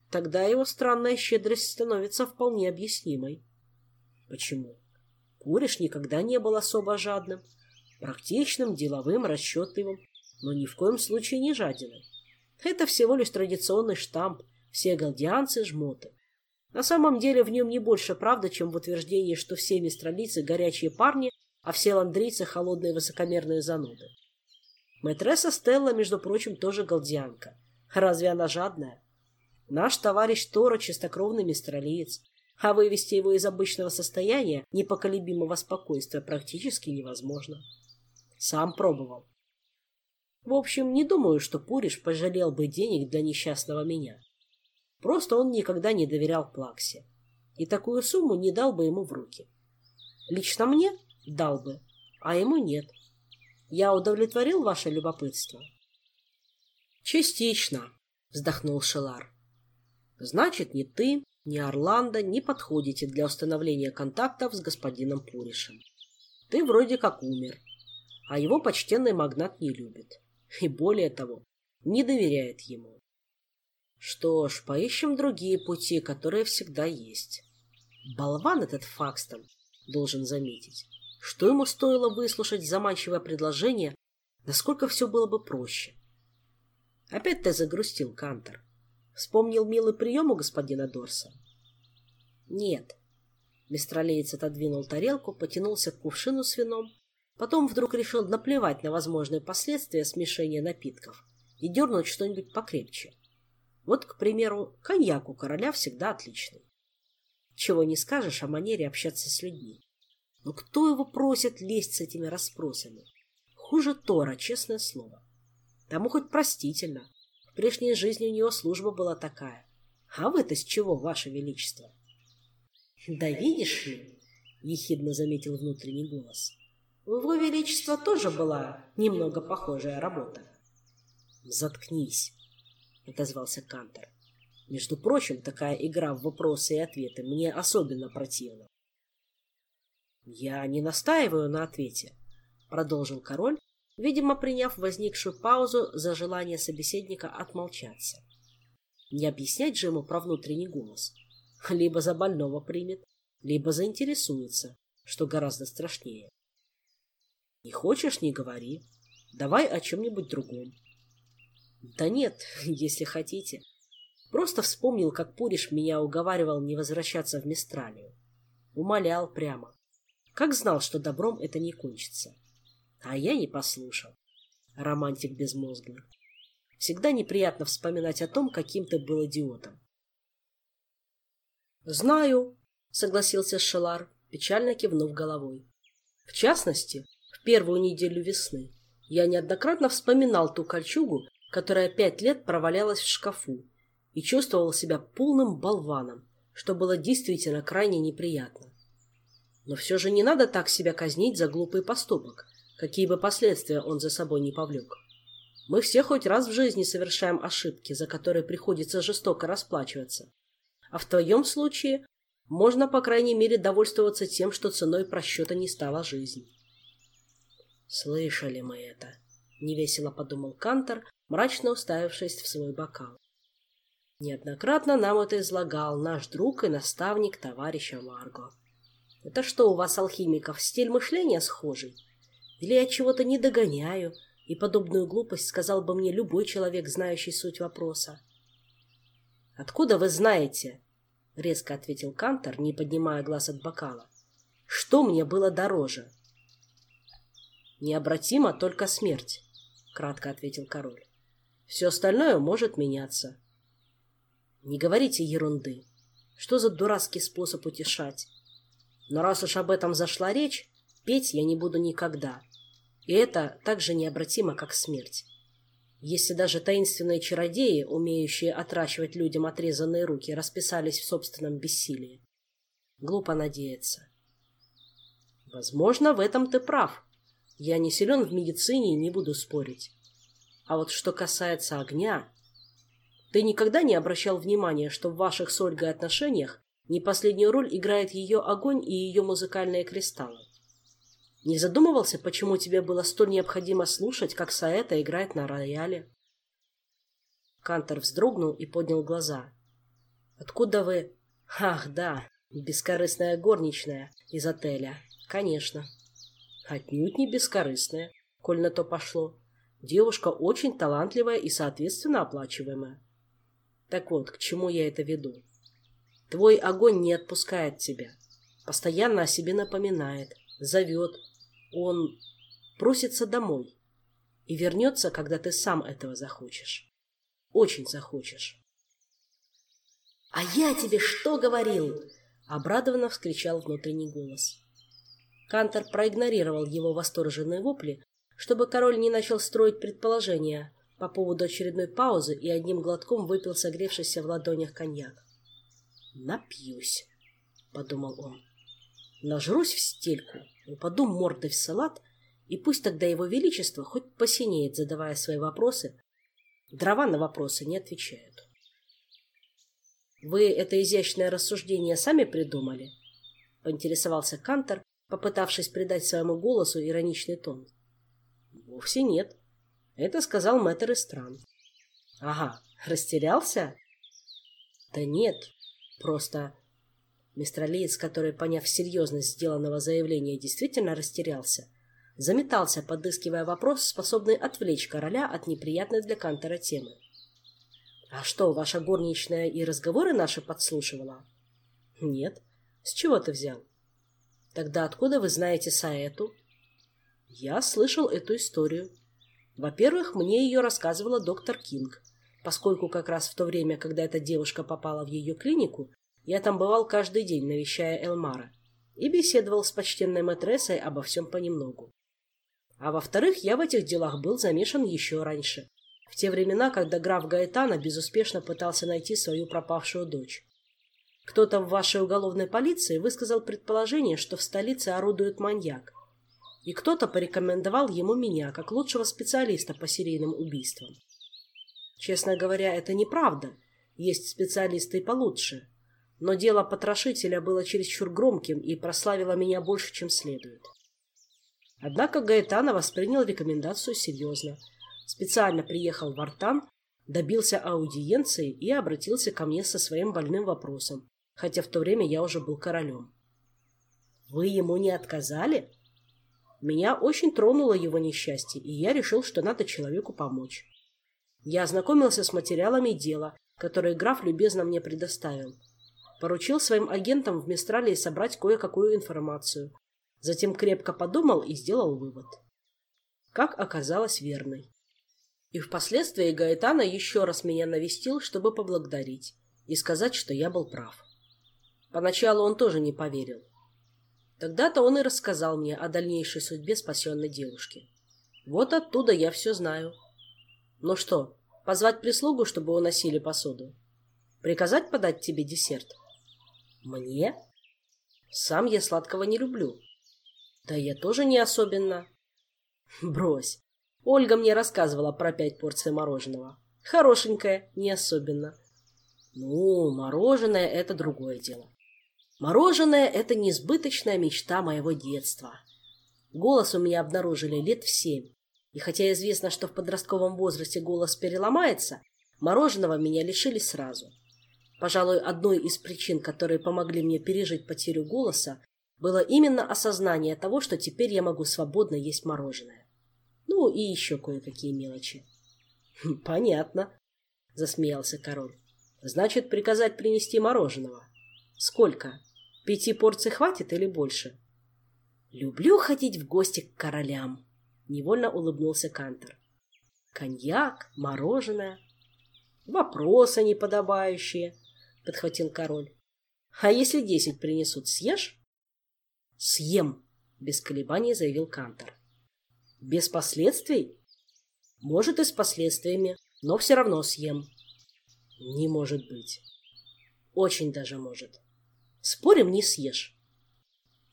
Тогда его странная щедрость становится вполне объяснимой. Почему? Куриш никогда не был особо жадным. Практичным, деловым, расчетливым, но ни в коем случае не жадиной. Это всего лишь традиционный штамп, все галдианцы – жмоты. На самом деле в нем не больше правды, чем в утверждении, что все мистралийцы – горячие парни, а все ландрийцы – холодные высокомерные зануды. Мэтресса Стелла, между прочим, тоже галдианка. Разве она жадная? Наш товарищ Тора – чистокровный мистралиец, а вывести его из обычного состояния непоколебимого спокойствия практически невозможно. Сам пробовал. В общем, не думаю, что Пуриш пожалел бы денег для несчастного меня. Просто он никогда не доверял Плаксе. И такую сумму не дал бы ему в руки. Лично мне дал бы, а ему нет. Я удовлетворил ваше любопытство? Частично, вздохнул Шелар. Значит, ни ты, ни Орландо не подходите для установления контактов с господином Пуришем. Ты вроде как умер, а его почтенный магнат не любит и, более того, не доверяет ему. Что ж, поищем другие пути, которые всегда есть. Болван этот Факстон, должен заметить. Что ему стоило выслушать заманчивое предложение, насколько все было бы проще. Опять ты загрустил, Кантор. Вспомнил милый прием у господина Дорса? Нет. Мистралеец отодвинул тарелку, потянулся к кувшину с вином Потом вдруг решил наплевать на возможные последствия смешения напитков и дернуть что-нибудь покрепче. Вот, к примеру, коньяк у короля всегда отличный. Чего не скажешь о манере общаться с людьми. Но кто его просит лезть с этими расспросами? Хуже Тора, честное слово. Тому хоть простительно. В прежней жизни у него служба была такая. А вы-то с чего, ваше величество? — Да видишь ли, — ехидно заметил внутренний голос, у его величества тоже была немного похожая работа. «Заткнись», — отозвался Кантер. «Между прочим, такая игра в вопросы и ответы мне особенно противна». «Я не настаиваю на ответе», — продолжил король, видимо, приняв возникшую паузу за желание собеседника отмолчаться. Не объяснять же ему про внутренний голос. Либо за больного примет, либо заинтересуется, что гораздо страшнее. Не хочешь, не говори. Давай о чем-нибудь другом. Да нет, (laughs) если хотите. Просто вспомнил, как Пуриш меня уговаривал не возвращаться в Мистралию. Умолял прямо. Как знал, что добром это не кончится. А я не послушал. Романтик безмозглый. Всегда неприятно вспоминать о том, каким ты был идиотом. «Знаю», — согласился Шелар, печально кивнув головой. «В частности, первую неделю весны. Я неоднократно вспоминал ту кольчугу, которая пять лет провалялась в шкафу, и чувствовал себя полным болваном, что было действительно крайне неприятно. Но все же не надо так себя казнить за глупый поступок, какие бы последствия он за собой не повлек. Мы все хоть раз в жизни совершаем ошибки, за которые приходится жестоко расплачиваться. А в твоем случае можно, по крайней мере, довольствоваться тем, что ценой просчета не стала жизнь. «Слышали мы это», — невесело подумал Кантор, мрачно уставившись в свой бокал. Неоднократно нам это излагал наш друг и наставник товарища Марго. Это что у вас, алхимиков, стиль мышления схожий? Или я чего-то не догоняю, и подобную глупость сказал бы мне любой человек, знающий суть вопроса? «Откуда вы знаете?» — резко ответил Кантор, не поднимая глаз от бокала. «Что мне было дороже?» «Необратима только смерть», — кратко ответил король. «Все остальное может меняться». «Не говорите ерунды. Что за дурацкий способ утешать? Но раз уж об этом зашла речь, петь я не буду никогда. И это так же необратимо, как смерть. Если даже таинственные чародеи, умеющие отращивать людям отрезанные руки, расписались в собственном бессилии. Глупо надеяться. Возможно, в этом ты прав, я не силен в медицине и не буду спорить. А вот что касается огня... Ты никогда не обращал внимания, что в ваших с Ольгой отношениях не последнюю роль играет ее огонь и ее музыкальные кристаллы? Не задумывался, почему тебе было столь необходимо слушать, как Саэта играет на рояле? Кантор вздрогнул и поднял глаза. «Откуда вы...» «Ах, да, бескорыстная горничная из отеля. Конечно». Отнюдь не бескорыстная, коль на то пошло. Девушка очень талантливая и, соответственно, оплачиваемая. Так вот, к чему я это веду? Твой огонь не отпускает тебя. Постоянно о себе напоминает, зовет. Он просится домой и вернется, когда ты сам этого захочешь. Очень захочешь. — А я тебе что говорил? — обрадованно вскричал внутренний голос. Кантор проигнорировал его восторженные вопли чтобы король не начал строить предположения по поводу очередной паузы и одним глотком выпил согревшийся в ладонях коньяк. «Напьюсь», — подумал он. «Нажрусь в стельку, упаду мордой в салат, и пусть тогда его величество хоть посинеет, задавая свои вопросы. Дрова на вопросы не отвечают». «Вы это изящное рассуждение сами придумали?» — поинтересовался Кантор, попытавшись придать своему голосу ироничный тон. Вовсе нет. Это сказал мэтр из. Ага, растерялся? Да нет, просто... Мистралиец, который, поняв серьезность сделанного заявления, действительно растерялся, заметался, подыскивая вопрос, способный отвлечь короля от неприятной для Кантера темы. «А что, ваша горничная и разговоры наши подслушивала?» «Нет. С чего ты взял?» «Тогда откуда вы знаете Саэту?» Я слышал эту историю. Во-первых, мне ее рассказывала доктор Кинг, поскольку как раз в то время, когда эта девушка попала в ее клинику, я там бывал каждый день, навещая Элмара, и беседовал с почтенной матрессой обо всем понемногу. А во-вторых, я в этих делах был замешан еще раньше, в те времена, когда граф Гаэтана безуспешно пытался найти свою пропавшую дочь. Кто-то в вашей уголовной полиции высказал предположение, что в столице орудует маньяк, и кто-то порекомендовал ему меня как лучшего специалиста по серийным убийствам. Честно говоря, это неправда. Есть специалисты и получше. Но дело потрошителя было чересчур громким и прославило меня больше, чем следует. Однако Гаэтана воспринял рекомендацию серьезно. Специально приехал в Артан, добился аудиенции и обратился ко мне со своим больным вопросом, хотя в то время я уже был королем. «Вы ему не отказали?» Меня очень тронуло его несчастье, и я решил, что надо человеку помочь. Я ознакомился с материалами дела, которые граф любезно мне предоставил. Поручил своим агентам в Мистралии собрать кое-какую информацию. Затем крепко подумал и сделал вывод. Как оказалось верной. И впоследствии Гаэтана еще раз меня навестил, чтобы поблагодарить и сказать, что я был прав. Поначалу он тоже не поверил. Тогда-то он и рассказал мне о дальнейшей судьбе спасенной девушки. Вот оттуда я все знаю. Ну что, позвать прислугу, чтобы уносили посуду? Приказать подать тебе десерт? Мне? Сам я сладкого не люблю. Да я тоже не особенно. Брось. Ольга мне рассказывала про пять порций мороженого. Хорошенькое, не особенно. Ну, мороженое — это другое дело. Мороженое — это несбыточная мечта моего детства. Голос у меня обнаружили лет в семь. И хотя известно, что в подростковом возрасте голос переломается, мороженого меня лишили сразу. Пожалуй, одной из причин, которые помогли мне пережить потерю голоса, было именно осознание того, что теперь я могу свободно есть мороженое. Ну и еще кое-какие мелочи. «Хм, «Понятно», — засмеялся король. «Значит, приказать принести мороженого. Сколько?» Пяти порций хватит или больше? Люблю ходить в гости к королям, невольно улыбнулся Кантер. Коньяк, мороженое. Вопросы неподобающие, подхватил король. А если десять принесут, съешь? Съем, без колебаний заявил Кантер. Без последствий? Может, и с последствиями, но все равно съем. Не может быть. Очень даже может. Спорим, не съешь.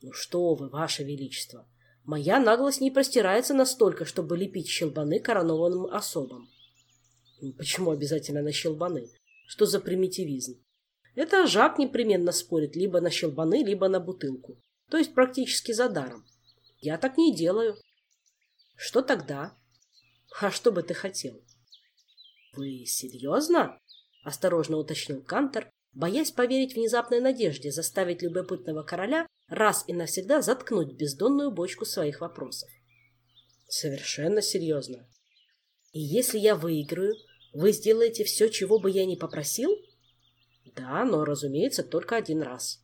Ну что вы, ваше величество, моя наглость не простирается настолько, чтобы лепить щелбаны коронованным особам. Почему обязательно на щелбаны? Что за примитивизм? Это жак непременно спорит либо на щелбаны, либо на бутылку. То есть практически за даром. Я так не делаю. Что тогда? А что бы ты хотел? Вы серьезно? Осторожно уточнил Кантор, боясь поверить внезапной надежде заставить любопытного короля раз и навсегда заткнуть бездонную бочку своих вопросов. Совершенно серьезно. И если я выиграю, вы сделаете все, чего бы я ни попросил? Да, но, разумеется, только один раз.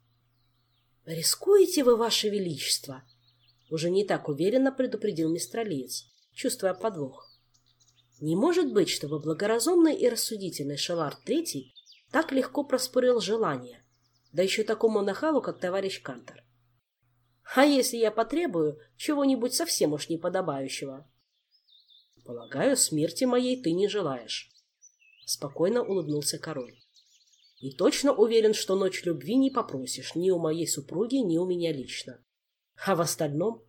Рискуете вы, ваше величество? Уже не так уверенно предупредил мистер Лиц, чувствуя подвох. Не может быть, чтобы благоразумный и рассудительный Шелар Третий так легко проспорил желание, да еще такому нахалу, как товарищ Кантор. А если я потребую чего-нибудь совсем уж неподобающего? Полагаю, смерти моей ты не желаешь. Спокойно улыбнулся король. И точно уверен, что ночь любви не попросишь ни у моей супруги, ни у меня лично. А в остальном?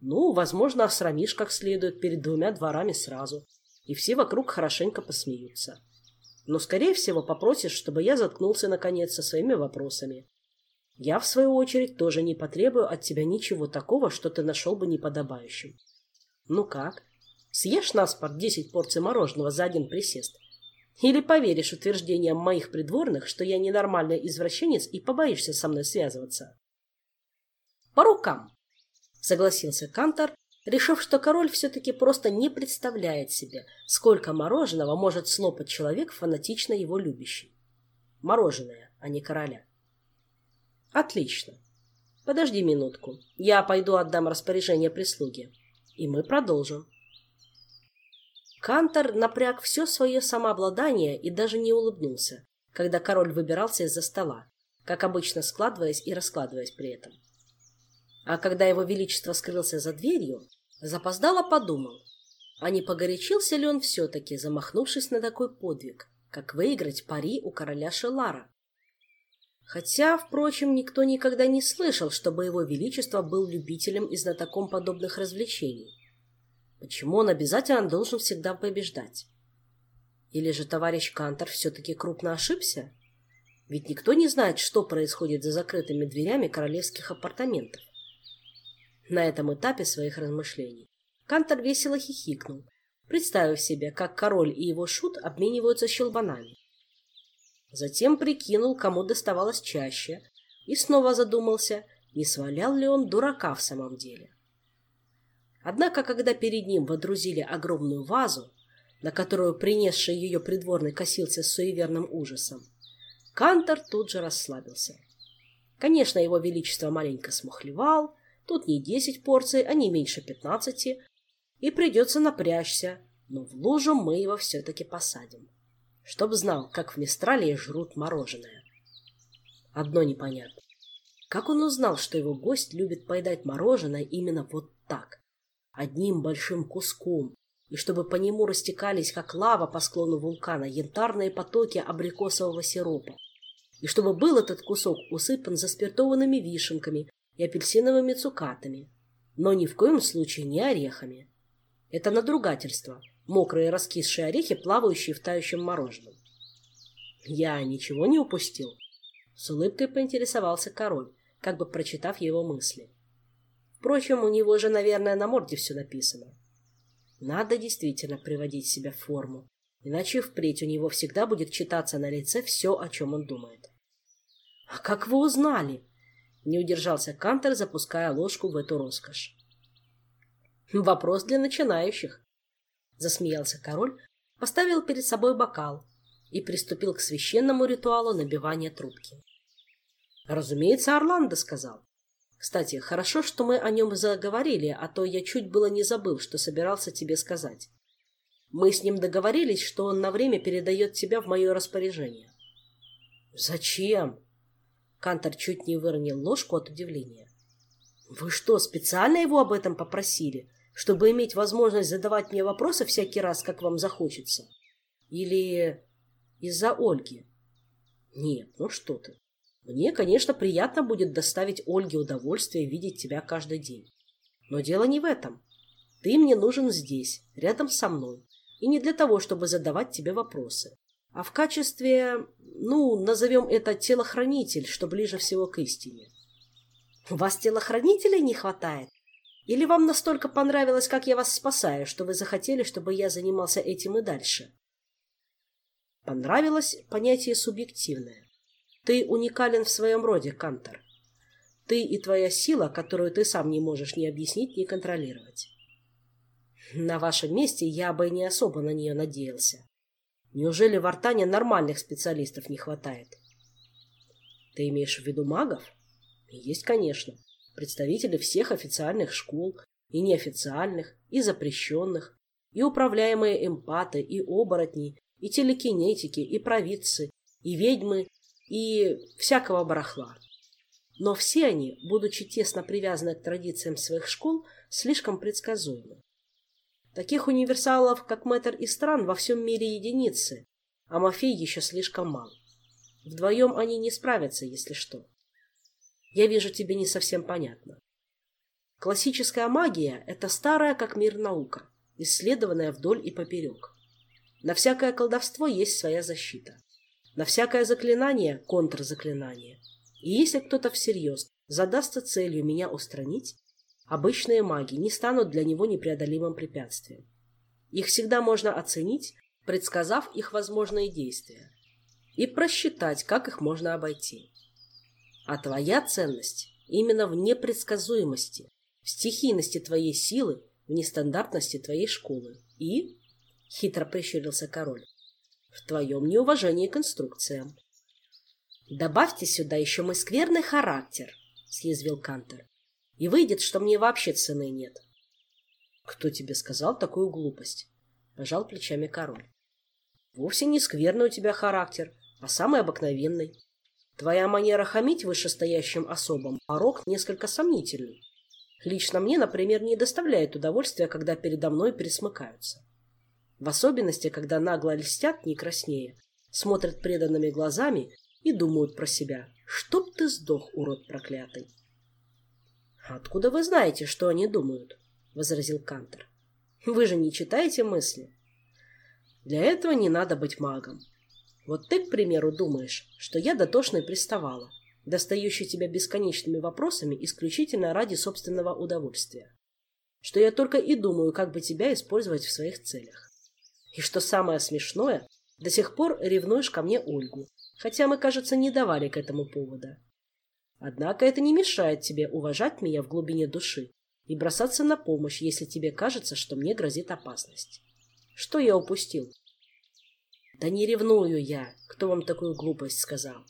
Ну, возможно, осрамишь как следует перед двумя дворами сразу, и все вокруг хорошенько посмеются. Но, скорее всего, попросишь, чтобы я заткнулся, наконец, со своими вопросами. Я, в свою очередь, тоже не потребую от тебя ничего такого, что ты нашел бы неподобающим. Ну как? Съешь наспорт десять порций мороженого за один присест? Или поверишь утверждениям моих придворных, что я ненормальный извращенец и побоишься со мной связываться? По рукам, согласился Кантор, решив, что король все-таки просто не представляет себе, сколько мороженого может слопать человек, фанатично его любящий. Мороженое, а не короля. Отлично. Подожди минутку. Я пойду отдам распоряжение прислуге. И мы продолжим. Кантор напряг все свое самообладание и даже не улыбнулся, когда король выбирался из-за стола, как обычно складываясь и раскладываясь при этом. А когда его величество скрылся за дверью, запоздало подумал, а не погорячился ли он все-таки, замахнувшись на такой подвиг, как выиграть пари у короля Шелара. Хотя, впрочем, никто никогда не слышал, чтобы его величество был любителем и знатоком подобных развлечений. Почему он обязательно должен всегда побеждать? Или же товарищ Кантор все-таки крупно ошибся? Ведь никто не знает, что происходит за закрытыми дверями королевских апартаментов. На этом этапе своих размышлений Кантор весело хихикнул, представив себе, как король и его шут обмениваются щелбанами. Затем прикинул, кому доставалось чаще, и снова задумался, не свалял ли он дурака в самом деле. Однако, когда перед ним водрузили огромную вазу, на которую принесший ее придворный косился с суеверным ужасом, Кантор тут же расслабился. Конечно, его величество маленько смухлевал, тут не десять порций, а не меньше пятнадцати, и придется напрячься, но в лужу мы его все-таки посадим. Чтоб знал, как в Мистралии жрут мороженое. Одно непонятно. Как он узнал, что его гость любит поедать мороженое именно вот так, одним большим куском, и чтобы по нему растекались, как лава по склону вулкана, янтарные потоки абрикосового сиропа, и чтобы был этот кусок усыпан заспиртованными вишенками и апельсиновыми цукатами, но ни в коем случае не орехами. Это надругательство — мокрые раскисшие орехи, плавающие в тающем мороженом. Я ничего не упустил. С улыбкой поинтересовался король, как бы прочитав его мысли. Впрочем, у него же, наверное, на морде все написано. Надо действительно приводить себя в форму, иначе впредь у него всегда будет читаться на лице все, о чем он думает. — А как вы узнали? — не удержался Кантер, запуская ложку в эту роскошь. — Вопрос для начинающих, — засмеялся король, поставил перед собой бокал и приступил к священному ритуалу набивания трубки. «Разумеется, Орландо сказал. Кстати, хорошо, что мы о нем заговорили, а то я чуть было не забыл, что собирался тебе сказать. Мы с ним договорились, что он на время передает тебя в мое распоряжение». «Зачем?» Кантор чуть не выронил ложку от удивления. «Вы что, специально его об этом попросили?» чтобы иметь возможность задавать мне вопросы всякий раз, как вам захочется? Или из-за Ольги? Нет, ну что ты. Мне, конечно, приятно будет доставить Ольге удовольствие видеть тебя каждый день. Но дело не в этом. Ты мне нужен здесь, рядом со мной. И не для того, чтобы задавать тебе вопросы, а в качестве, ну, назовем это телохранитель, что ближе всего к истине. Вас телохранителей не хватает? Или вам настолько понравилось, как я вас спасаю, что вы захотели, чтобы я занимался этим и дальше? Понравилось понятие субъективное. Ты уникален в своем роде, Кантор. Ты и твоя сила, которую ты сам не можешь ни объяснить, ни контролировать. На вашем месте я бы не особо на нее надеялся. Неужели в Артане нормальных специалистов не хватает? Ты имеешь в виду магов? Есть, конечно. Представители всех официальных школ, и неофициальных, и запрещенных, и управляемые эмпаты, и оборотни, и телекинетики, и провидцы, и ведьмы, и всякого барахла. Но все они, будучи тесно привязаны к традициям своих школ, слишком предсказуемы. Таких универсалов, как Мэтр и Стран, во всем мире единицы, а Мафей еще слишком мал. Вдвоем они не справятся, если что. Я вижу, тебе не совсем понятно. Классическая магия – это старая как мир наука, исследованная вдоль и поперек. На всякое колдовство есть своя защита. На всякое заклинание – контрзаклинание. И если кто-то всерьез задастся целью меня устранить, обычные маги не станут для него непреодолимым препятствием. Их всегда можно оценить, предсказав их возможные действия, и просчитать, как их можно обойти. А твоя ценность именно в непредсказуемости, в стихийности твоей силы, в нестандартности твоей школы. И, — хитро прищурился король, — в твоем неуважении к инструкциям. «Добавьте сюда еще мой скверный характер», — съязвил Кантер. «И выйдет, что мне вообще цены нет». «Кто тебе сказал такую глупость?» — пожал плечами король. «Вовсе не скверный у тебя характер, а самый обыкновенный. Твоя манера хамить вышестоящим особам порог несколько сомнительный. Лично мне, например, не доставляет удовольствия, когда передо мной присмыкаются. В особенности, когда нагло льстят, не краснее, смотрят преданными глазами и думают про себя. Чтоб ты сдох, урод проклятый. «Откуда вы знаете, что они думают?» — возразил Кантер. «Вы же не читаете мысли?» «Для этого не надо быть магом. Вот ты, к примеру, думаешь, что я дотошно приставала, достающий тебя бесконечными вопросами исключительно ради собственного удовольствия. Что я только и думаю, как бы тебя использовать в своих целях. И что самое смешное, до сих пор ревнуешь ко мне Ольгу, хотя мы, кажется, не давали к этому повода. Однако это не мешает тебе уважать меня в глубине души и бросаться на помощь, если тебе кажется, что мне грозит опасность. Что я упустил? Да не ревную я, кто вам такую глупость сказал.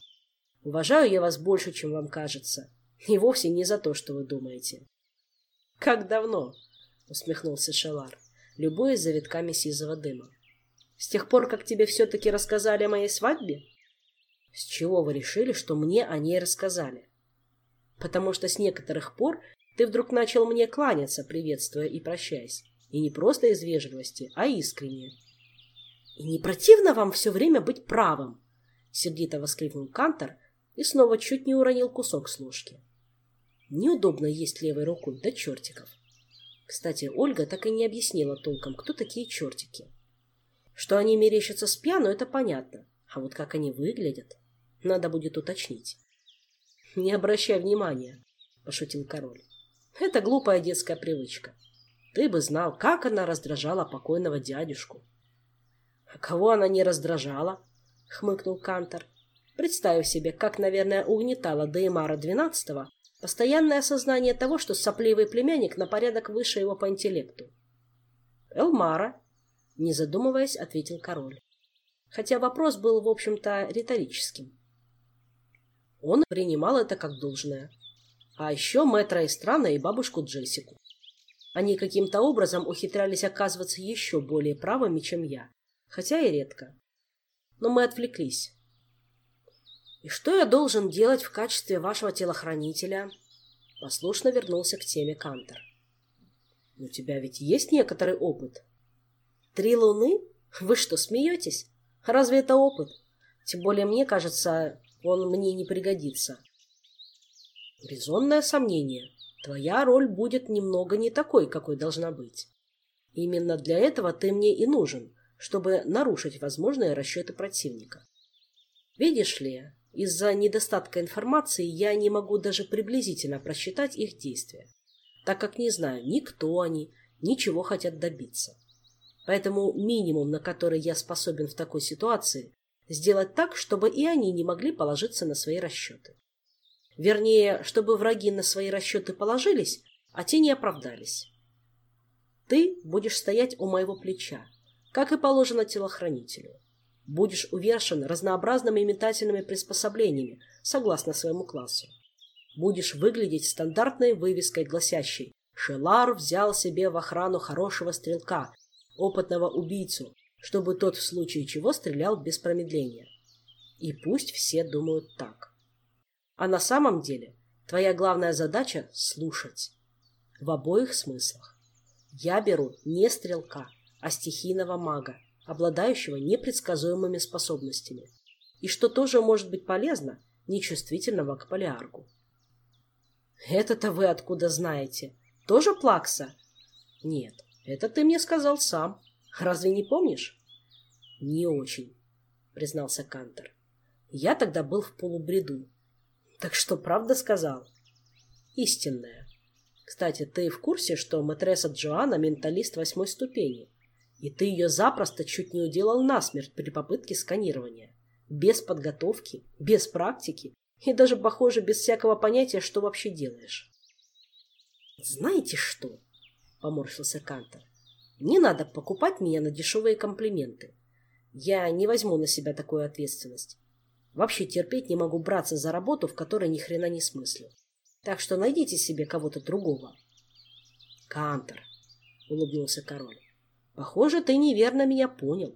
Уважаю я вас больше, чем вам кажется. И вовсе не за то, что вы думаете. — Как давно? — усмехнулся Шелар, любуясь завитками сизого дыма. — С тех пор, как тебе все-таки рассказали о моей свадьбе? — С чего вы решили, что мне о ней рассказали? — Потому что с некоторых пор ты вдруг начал мне кланяться, приветствуя и прощаясь. И не просто из вежливости, а искренне. — И не противно вам все время быть правым? — сердито воскликнул Кантор, и снова чуть не уронил кусок с ложки. Неудобно есть левой рукой, до чертиков. Кстати, Ольга так и не объяснила толком, кто такие чертики. Что они мерещатся с пьяну, это понятно. А вот как они выглядят, надо будет уточнить. «Не обращай внимания», — пошутил король. «Это глупая детская привычка. Ты бы знал, как она раздражала покойного дядюшку». «А кого она не раздражала?» — хмыкнул Кантор представив себе, как, наверное, угнетало Деймара XII постоянное осознание того, что сопливый племянник на порядок выше его по интеллекту. «Элмара», — не задумываясь, ответил король. Хотя вопрос был, в общем-то, риторическим. Он принимал это как должное. А еще мэтра Эстрана и бабушку Джессику. Они каким-то образом ухитрялись оказываться еще более правыми, чем я, хотя и редко. Но мы отвлеклись. «И что я должен делать в качестве вашего телохранителя?» Послушно вернулся к теме Кантер. «У тебя ведь есть некоторый опыт?» «Три луны? Вы что, смеетесь? Разве это опыт? Тем более, мне кажется, он мне не пригодится». «Резонное сомнение. Твоя роль будет немного не такой, какой должна быть. Именно для этого ты мне и нужен, чтобы нарушить возможные расчеты противника. Видишь ли, из-за недостатка информации я не могу даже приблизительно просчитать их действия, так как не знаю ни кто они, ни чего хотят добиться. Поэтому минимум, на который я способен в такой ситуации, сделать так, чтобы и они не могли положиться на свои расчеты. Вернее, чтобы враги на свои расчеты положились, а те не оправдались. Ты будешь стоять у моего плеча, как и положено телохранителю. Будешь увешан разнообразными метательными приспособлениями, согласно своему классу. Будешь выглядеть стандартной вывеской, гласящей «Шелар взял себе в охрану хорошего стрелка, опытного убийцу, чтобы тот в случае чего стрелял без промедления». И пусть все думают так. А на самом деле твоя главная задача — слушать. В обоих смыслах. Я беру не стрелка, а стихийного мага, обладающего непредсказуемыми способностями, и что тоже может быть полезно, нечувствительного к полиаргу. «Это-то вы откуда знаете? Тоже плакса?» «Нет, это ты мне сказал сам. Разве не помнишь?» «Не очень», — признался Кантер. «Я тогда был в полубреду. Так что правда сказал?» «Истинная. Кстати, ты в курсе, что матресса Джоанна — менталист восьмой ступени?» И ты ее запросто чуть не уделал насмерть при попытке сканирования. Без подготовки, без практики и даже, похоже, без всякого понятия, что вообще делаешь. «Знаете что?» — поморщился Кантер. «Не надо покупать меня на дешевые комплименты. Я не возьму на себя такую ответственность. Вообще терпеть не могу браться за работу, в которой ни хрена не смыслю. Так что найдите себе кого-то другого». «Кантер», — улыбнулся король, Похоже, ты неверно меня понял.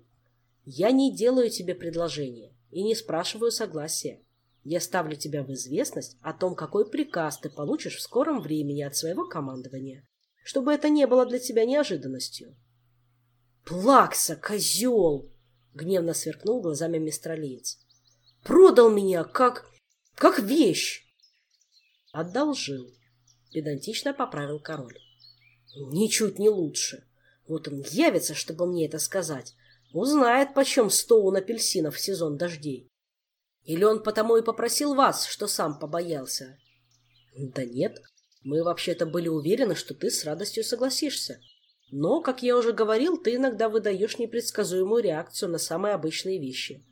Я не делаю тебе предложение и не спрашиваю согласия. Я ставлю тебя в известность о том, какой приказ ты получишь в скором времени от своего командования, чтобы это не было для тебя неожиданностью. «Плакса, козел!» — гневно сверкнул глазами мистралиец. «Продал меня как... как вещь!» «Одолжил», — педантично поправил король. «Ничуть не лучше. Вот он явится, чтобы мне это сказать. Узнает, почем стоун апельсинов в сезон дождей. Или он потому и попросил вас, что сам побоялся? Да нет, мы вообще-то были уверены, что ты с радостью согласишься. Но, как я уже говорил, ты иногда выдаешь непредсказуемую реакцию на самые обычные вещи.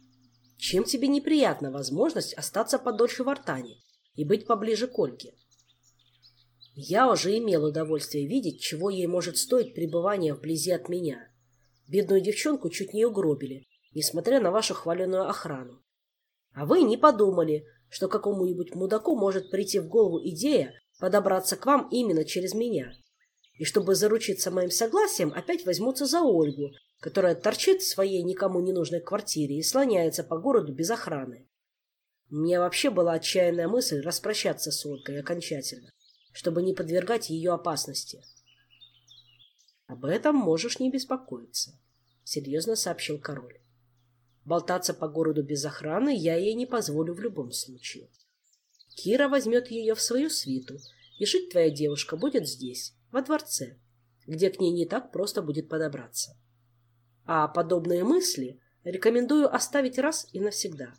Чем тебе неприятна возможность остаться подольше в Артане и быть поближе к Ольге? Я уже имел удовольствие видеть, чего ей может стоить пребывание вблизи от меня. Бедную девчонку чуть не угробили, несмотря на вашу хваленую охрану. А вы не подумали, что какому-нибудь мудаку может прийти в голову идея подобраться к вам именно через меня. И чтобы заручиться моим согласием, опять возьмутся за Ольгу, которая торчит в своей никому не нужной квартире и слоняется по городу без охраны. У меня вообще была отчаянная мысль распрощаться с Ольгой окончательно чтобы не подвергать ее опасности. «Об этом можешь не беспокоиться», — серьезно сообщил король. «Болтаться по городу без охраны я ей не позволю в любом случае. Кира возьмет ее в свою свиту, и жить твоя девушка будет здесь, во дворце, где к ней не так просто будет подобраться. А подобные мысли рекомендую оставить раз и навсегда.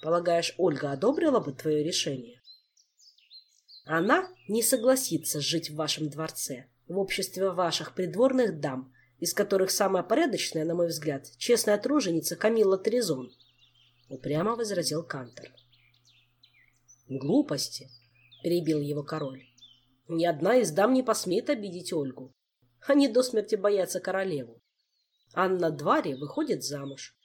Полагаешь, Ольга одобрила бы твое решение? Она не согласится жить в вашем дворце, в обществе ваших придворных дам, из которых самая порядочная, на мой взгляд, честная труженица Камилла Трезон, — упрямо возразил Кантер. «Глупости», — перебил его король. «Ни одна из дам не посмеет обидеть Ольгу. Они до смерти боятся королеву. Анна Двари выходит замуж.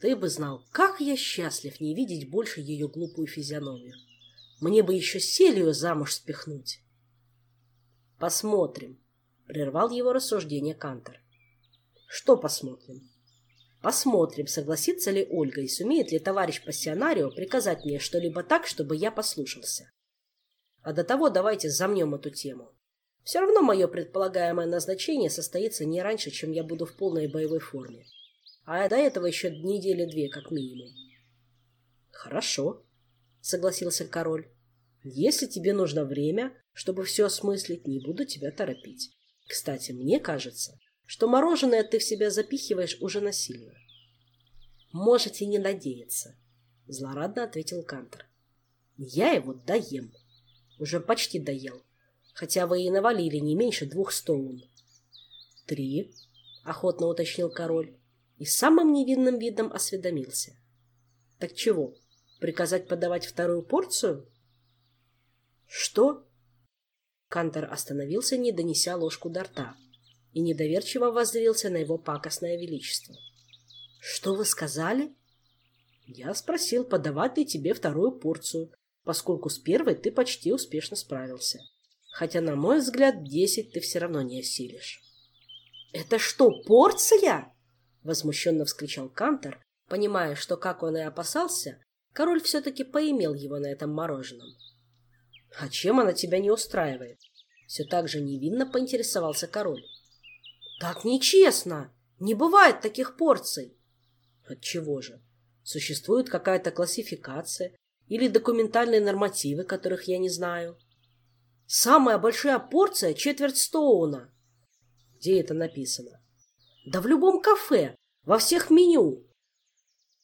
Ты бы знал, как я счастлив не видеть больше ее глупую физиономию. Мне бы еще Селию замуж спихнуть. Посмотрим, прервал его рассуждение Кантор. Что посмотрим? Посмотрим, согласится ли Ольга и сумеет ли товарищ пассионарио приказать мне что-либо так, чтобы я послушался. А до того давайте замнем эту тему. Все равно мое предполагаемое назначение состоится не раньше, чем я буду в полной боевой форме. А до этого еще недели две, как минимум. Хорошо, — согласился король. «Если тебе нужно время, чтобы все осмыслить, не буду тебя торопить. Кстати, мне кажется, что мороженое ты в себя запихиваешь уже насильно». «Можете не надеяться», — злорадно ответил Кантер. «Я его доем. Уже почти доел, хотя вы и навалили не меньше двух стоун». «Три», — охотно уточнил король. и самым невинным видом осведомился. Так чего, приказать подавать вторую порцию? Что? Кантор остановился, не донеся ложку до рта, и недоверчиво воззрился на его пакостное величество. Что вы сказали? Я спросил, подавать ли тебе вторую порцию, поскольку с первой ты почти успешно справился. Хотя, на мой взгляд, десять ты все равно не осилишь. «Это что, порция?» — возмущенно вскричал Кантор, понимая, что, как он и опасался, король все-таки поимел его на этом мороженом. «А чем она тебя не устраивает?» Все так же невинно поинтересовался король. «Так нечестно! Не бывает таких порций!» «Отчего же? Существует какая-то классификация или документальные нормативы, которых я не знаю?» «Самая большая порция — четверть стоуна!» «Где это написано?» «Да в любом кафе, во всех меню!»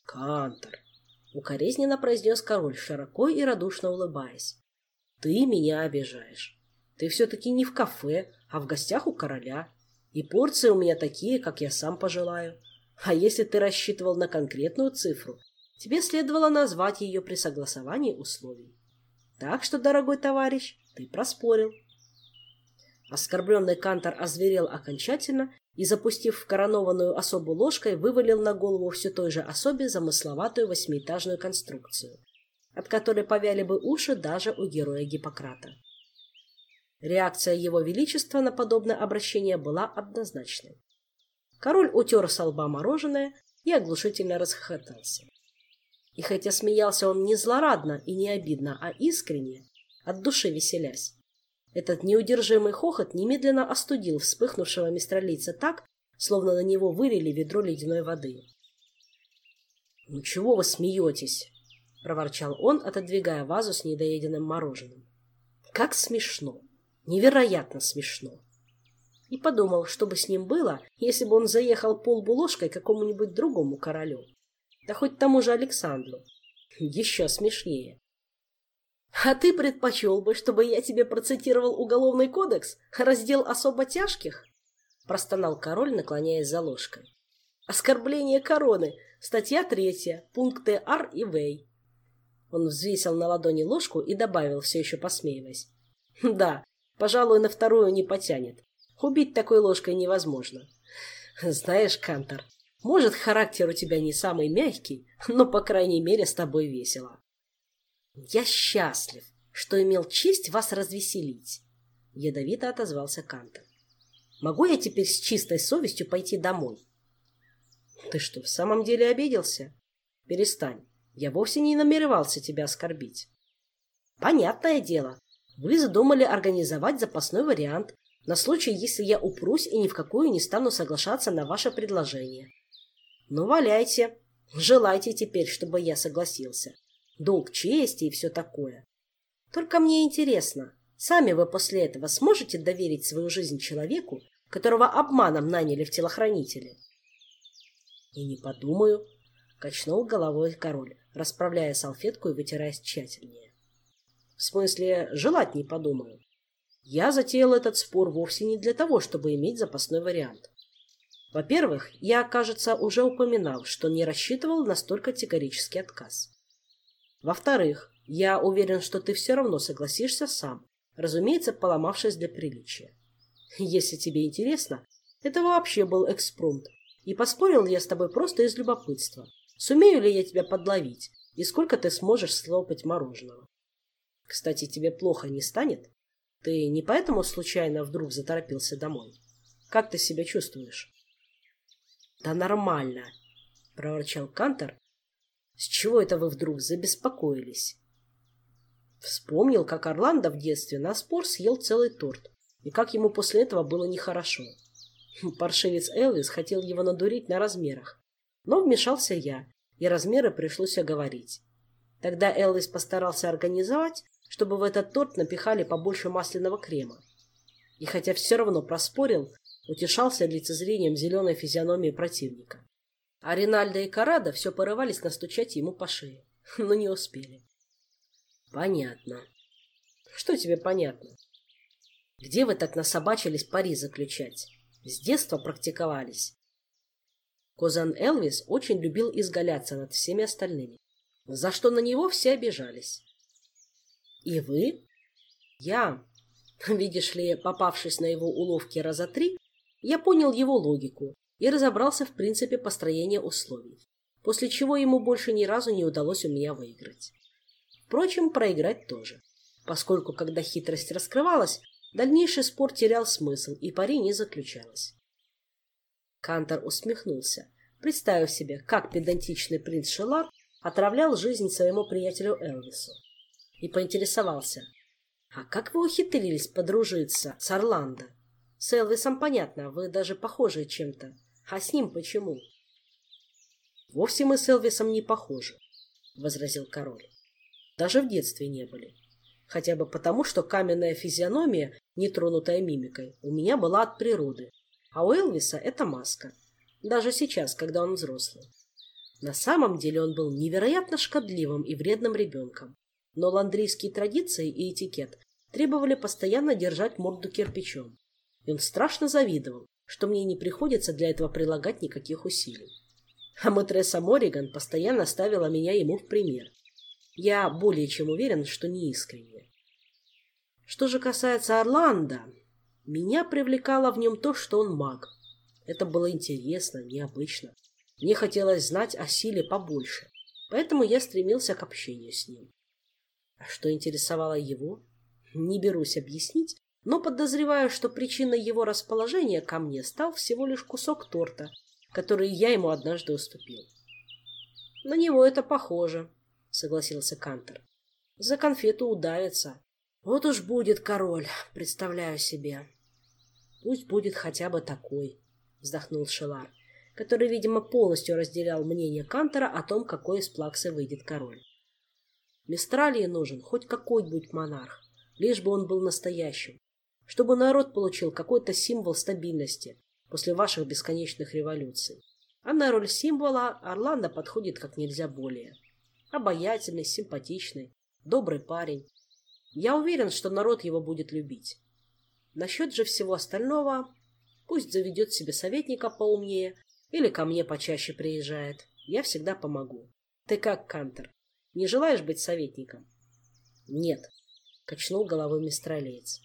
«Кантор!» — укоризненно произнес король, широко и радушно улыбаясь. «Ты меня обижаешь. Ты все-таки не в кафе, а в гостях у короля. И порции у меня такие, как я сам пожелаю. А если ты рассчитывал на конкретную цифру, тебе следовало назвать ее при согласовании условий. Так что, дорогой товарищ, ты проспорил. Оскорбленный Кантор озверел окончательно и, запустив в коронованную особу ложкой, вывалил на голову все той же особе замысловатую восьмиэтажную конструкцию, от которой повяли бы уши даже у героя Гиппократа. Реакция его величества на подобное обращение была однозначной. Король утер со лба мороженое и оглушительно расхохотался. И хотя смеялся он не злорадно и не обидно, а искренне, от души веселясь, этот неудержимый хохот немедленно остудил вспыхнувшего мистралийца так, словно на него вылили ведро ледяной воды. «Ну чего вы смеетесь?» — проворчал он, отодвигая вазу с недоеденным мороженым. «Как смешно! Невероятно смешно!» И подумал, что бы с ним было, если бы он заехал полбу ложкой какому-нибудь другому королю. Да хоть тому же Александру. (laughs) Еще смешнее. А ты предпочел бы, чтобы я тебе процитировал Уголовный кодекс, раздел особо тяжких? Простонал король, наклоняясь за ложкой. Оскорбление короны, статья третья, пункты Р и В. Он взвесил на ладони ложку и добавил, все еще посмеиваясь. Да, пожалуй, на вторую не потянет. Убить такой ложкой невозможно. Знаешь, Кантор, может, характер у тебя не самый мягкий, но, по крайней мере, с тобой весело. «Я счастлив, что имел честь вас развеселить», — ядовито отозвался Кантер. «Могу я теперь с чистой совестью пойти домой?» «Ты что, в самом деле обиделся?» «Перестань. Я вовсе не намеревался тебя оскорбить». «Понятное дело. Вы задумали организовать запасной вариант на случай, если я упрусь и ни в какую не стану соглашаться на ваше предложение. Ну, валяйте. Желайте теперь, чтобы я согласился долг чести и все такое. Только мне интересно, сами вы после этого сможете доверить свою жизнь человеку, которого обманом наняли в телохранители? И не подумаю, качнул головой король, расправляя салфетку и вытираясь тщательнее. В смысле, желать не подумаю. Я затеял этот спор вовсе не для того, чтобы иметь запасной вариант. Во-первых, я, кажется, уже упоминал, что не рассчитывал на столь категорический отказ. Во-вторых, я уверен, что ты все равно согласишься сам, разумеется, поломавшись для приличия. Если тебе интересно, это вообще был экспромт, и поспорил я с тобой просто из любопытства. Сумею ли я тебя подловить, и сколько ты сможешь слопать мороженого? Кстати, тебе плохо не станет? Ты не поэтому случайно вдруг заторопился домой? Как ты себя чувствуешь? Да нормально, проворчал Кантор, с чего это вы вдруг забеспокоились? Вспомнил, как Орландо в детстве на спор съел целый торт, и как ему после этого было нехорошо. Паршивец Элвис хотел его надурить на размерах, но вмешался я, и размеры пришлось оговорить. Тогда Элвис постарался организовать, чтобы в этот торт напихали побольше масляного крема. И хотя все равно проспорил, утешался лицезрением зеленой физиономии противника. А Ринальдо и Карада все порывались настучать ему по шее, (laughs) но не успели. Понятно. Что тебе понятно? Где вы так насобачились пари заключать? С детства практиковались. Козан Элвис очень любил изгаляться над всеми остальными, за что на него все обижались. И вы? Я. (laughs) Видишь ли, попавшись на его уловки раза три, я понял его логику и разобрался в принципе построения условий, после чего ему больше ни разу не удалось у меня выиграть. Впрочем, проиграть тоже, поскольку, когда хитрость раскрывалась, дальнейший спор терял смысл, и пари не заключалось. Кантор усмехнулся, представив себе, как педантичный принц Шелар отравлял жизнь своему приятелю Элвису, и поинтересовался, «А как вы ухитрились подружиться с Орландо? С Элвисом понятно, вы даже похожи чем-то, а с ним почему?» «Вовсе мы с Элвисом не похожи», — возразил король. «Даже в детстве не были. Хотя бы потому, что каменная физиономия, нетронутая мимикой, у меня была от природы, а у Элвиса это маска. Даже сейчас, когда он взрослый. На самом деле он был невероятно шкодливым и вредным ребенком. Но ландрийские традиции и этикет требовали постоянно держать морду кирпичом. И он страшно завидовал, что мне не приходится для этого прилагать никаких усилий. А матресса Мориган постоянно ставила меня ему в пример. Я более чем уверен, что не искренне. Что же касается Орландо, меня привлекало в нем то, что он маг. Это было интересно, необычно. Мне хотелось знать о силе побольше, поэтому я стремился к общению с ним. А что интересовало его, не берусь объяснить, но подозреваю, что причиной его расположения ко мне стал всего лишь кусок торта, который я ему однажды уступил. «На него это похоже», — согласился Кантер. «За конфету удавится. Вот уж будет король, представляю себе». Пусть будет хотя бы такой, вздохнул Шелар, который, видимо, полностью разделял мнение Кантера о том, какой из плаксы выйдет король. Мистралии нужен хоть какой-нибудь монарх, лишь бы он был настоящим, чтобы народ получил какой-то символ стабильности после ваших бесконечных революций. А на роль символа Орландо подходит как нельзя более. Обаятельный, симпатичный, добрый парень. Я уверен, что народ его будет любить. Насчет же всего остального, пусть заведет себе советника поумнее или ко мне почаще приезжает. Я всегда помогу. Ты как, Кантер, не желаешь быть советником? Нет, качнул головой мистралеец.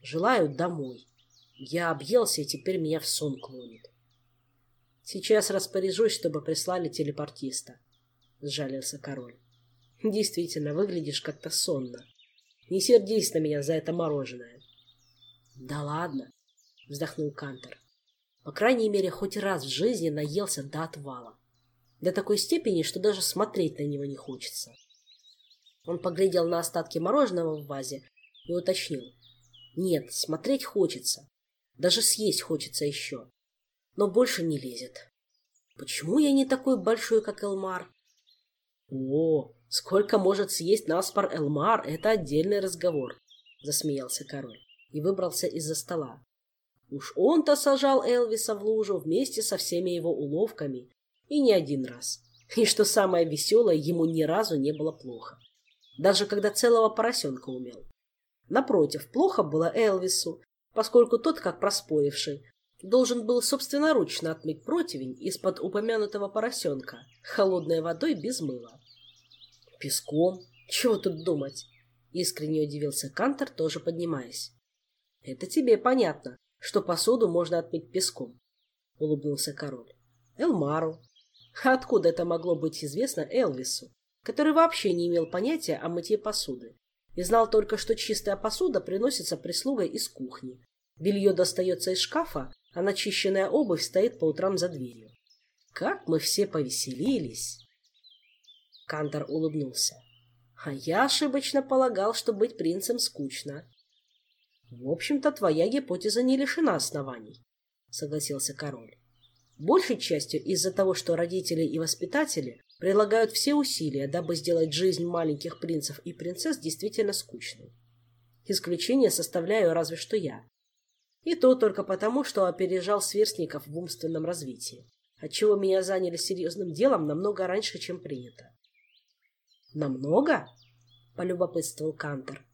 Желаю домой. Я объелся, и теперь меня в сон клонит. Сейчас распоряжусь, чтобы прислали телепортиста, сжалился король. Действительно, выглядишь как-то сонно. Не сердись на меня за это мороженое. Да ладно, вздохнул Кантер. По крайней мере, хоть раз в жизни наелся до отвала. До такой степени, что даже смотреть на него не хочется. Он поглядел на остатки мороженого в вазе и уточнил. Нет, смотреть хочется. Даже съесть хочется еще. Но больше не лезет. Почему я не такой большой, как Элмар? О, сколько может съесть наспор Элмар, это отдельный разговор, засмеялся король и выбрался из-за стола. Уж он-то сажал Элвиса в лужу вместе со всеми его уловками, и не один раз. И что самое веселое, ему ни разу не было плохо. Даже когда целого поросенка умел. Напротив, плохо было Элвису, поскольку тот, как проспоривший, должен был собственноручно отмыть противень из-под упомянутого поросенка холодной водой без мыла. Песком? Чего тут думать? Искренне удивился Кантор, тоже поднимаясь. Это тебе понятно, что посуду можно отмыть песком, улыбнулся король. Элмару. Откуда это могло быть известно Элвису, который вообще не имел понятия о мытье посуды и знал только, что чистая посуда приносится прислугой из кухни. Белье достается из шкафа, а начищенная обувь стоит по утрам за дверью. Как мы все повеселились! Кантор улыбнулся. А я ошибочно полагал, что быть принцем скучно. В общем-то, твоя гипотеза не лишена оснований, согласился король. Большей частью из-за того, что родители и воспитатели прилагают все усилия, дабы сделать жизнь маленьких принцев и принцесс действительно скучной. Исключение составляю разве что я. И то только потому, что опережал сверстников в умственном развитии, отчего меня заняли серьезным делом намного раньше, чем принято. «Намного?» — полюбопытствовал Кантер.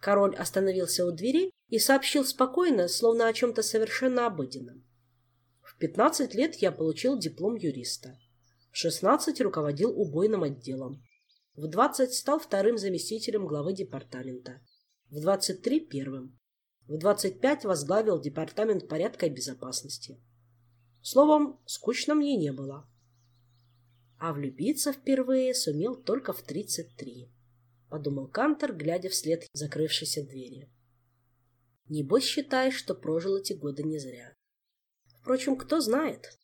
Король остановился у двери и сообщил спокойно, словно о чем-то совершенно обыденном. В 15 лет я получил диплом юриста. В 16 руководил убойным отделом. В 20 стал вторым заместителем главы департамента. В 23 – первым. В 25 возглавил департамент порядка и безопасности. Словом, скучно мне не было. А влюбиться впервые сумел только в 33, подумал Кантер, глядя вслед закрывшейся двери. Небось считаешь, что прожил эти годы не зря. Впрочем, кто знает,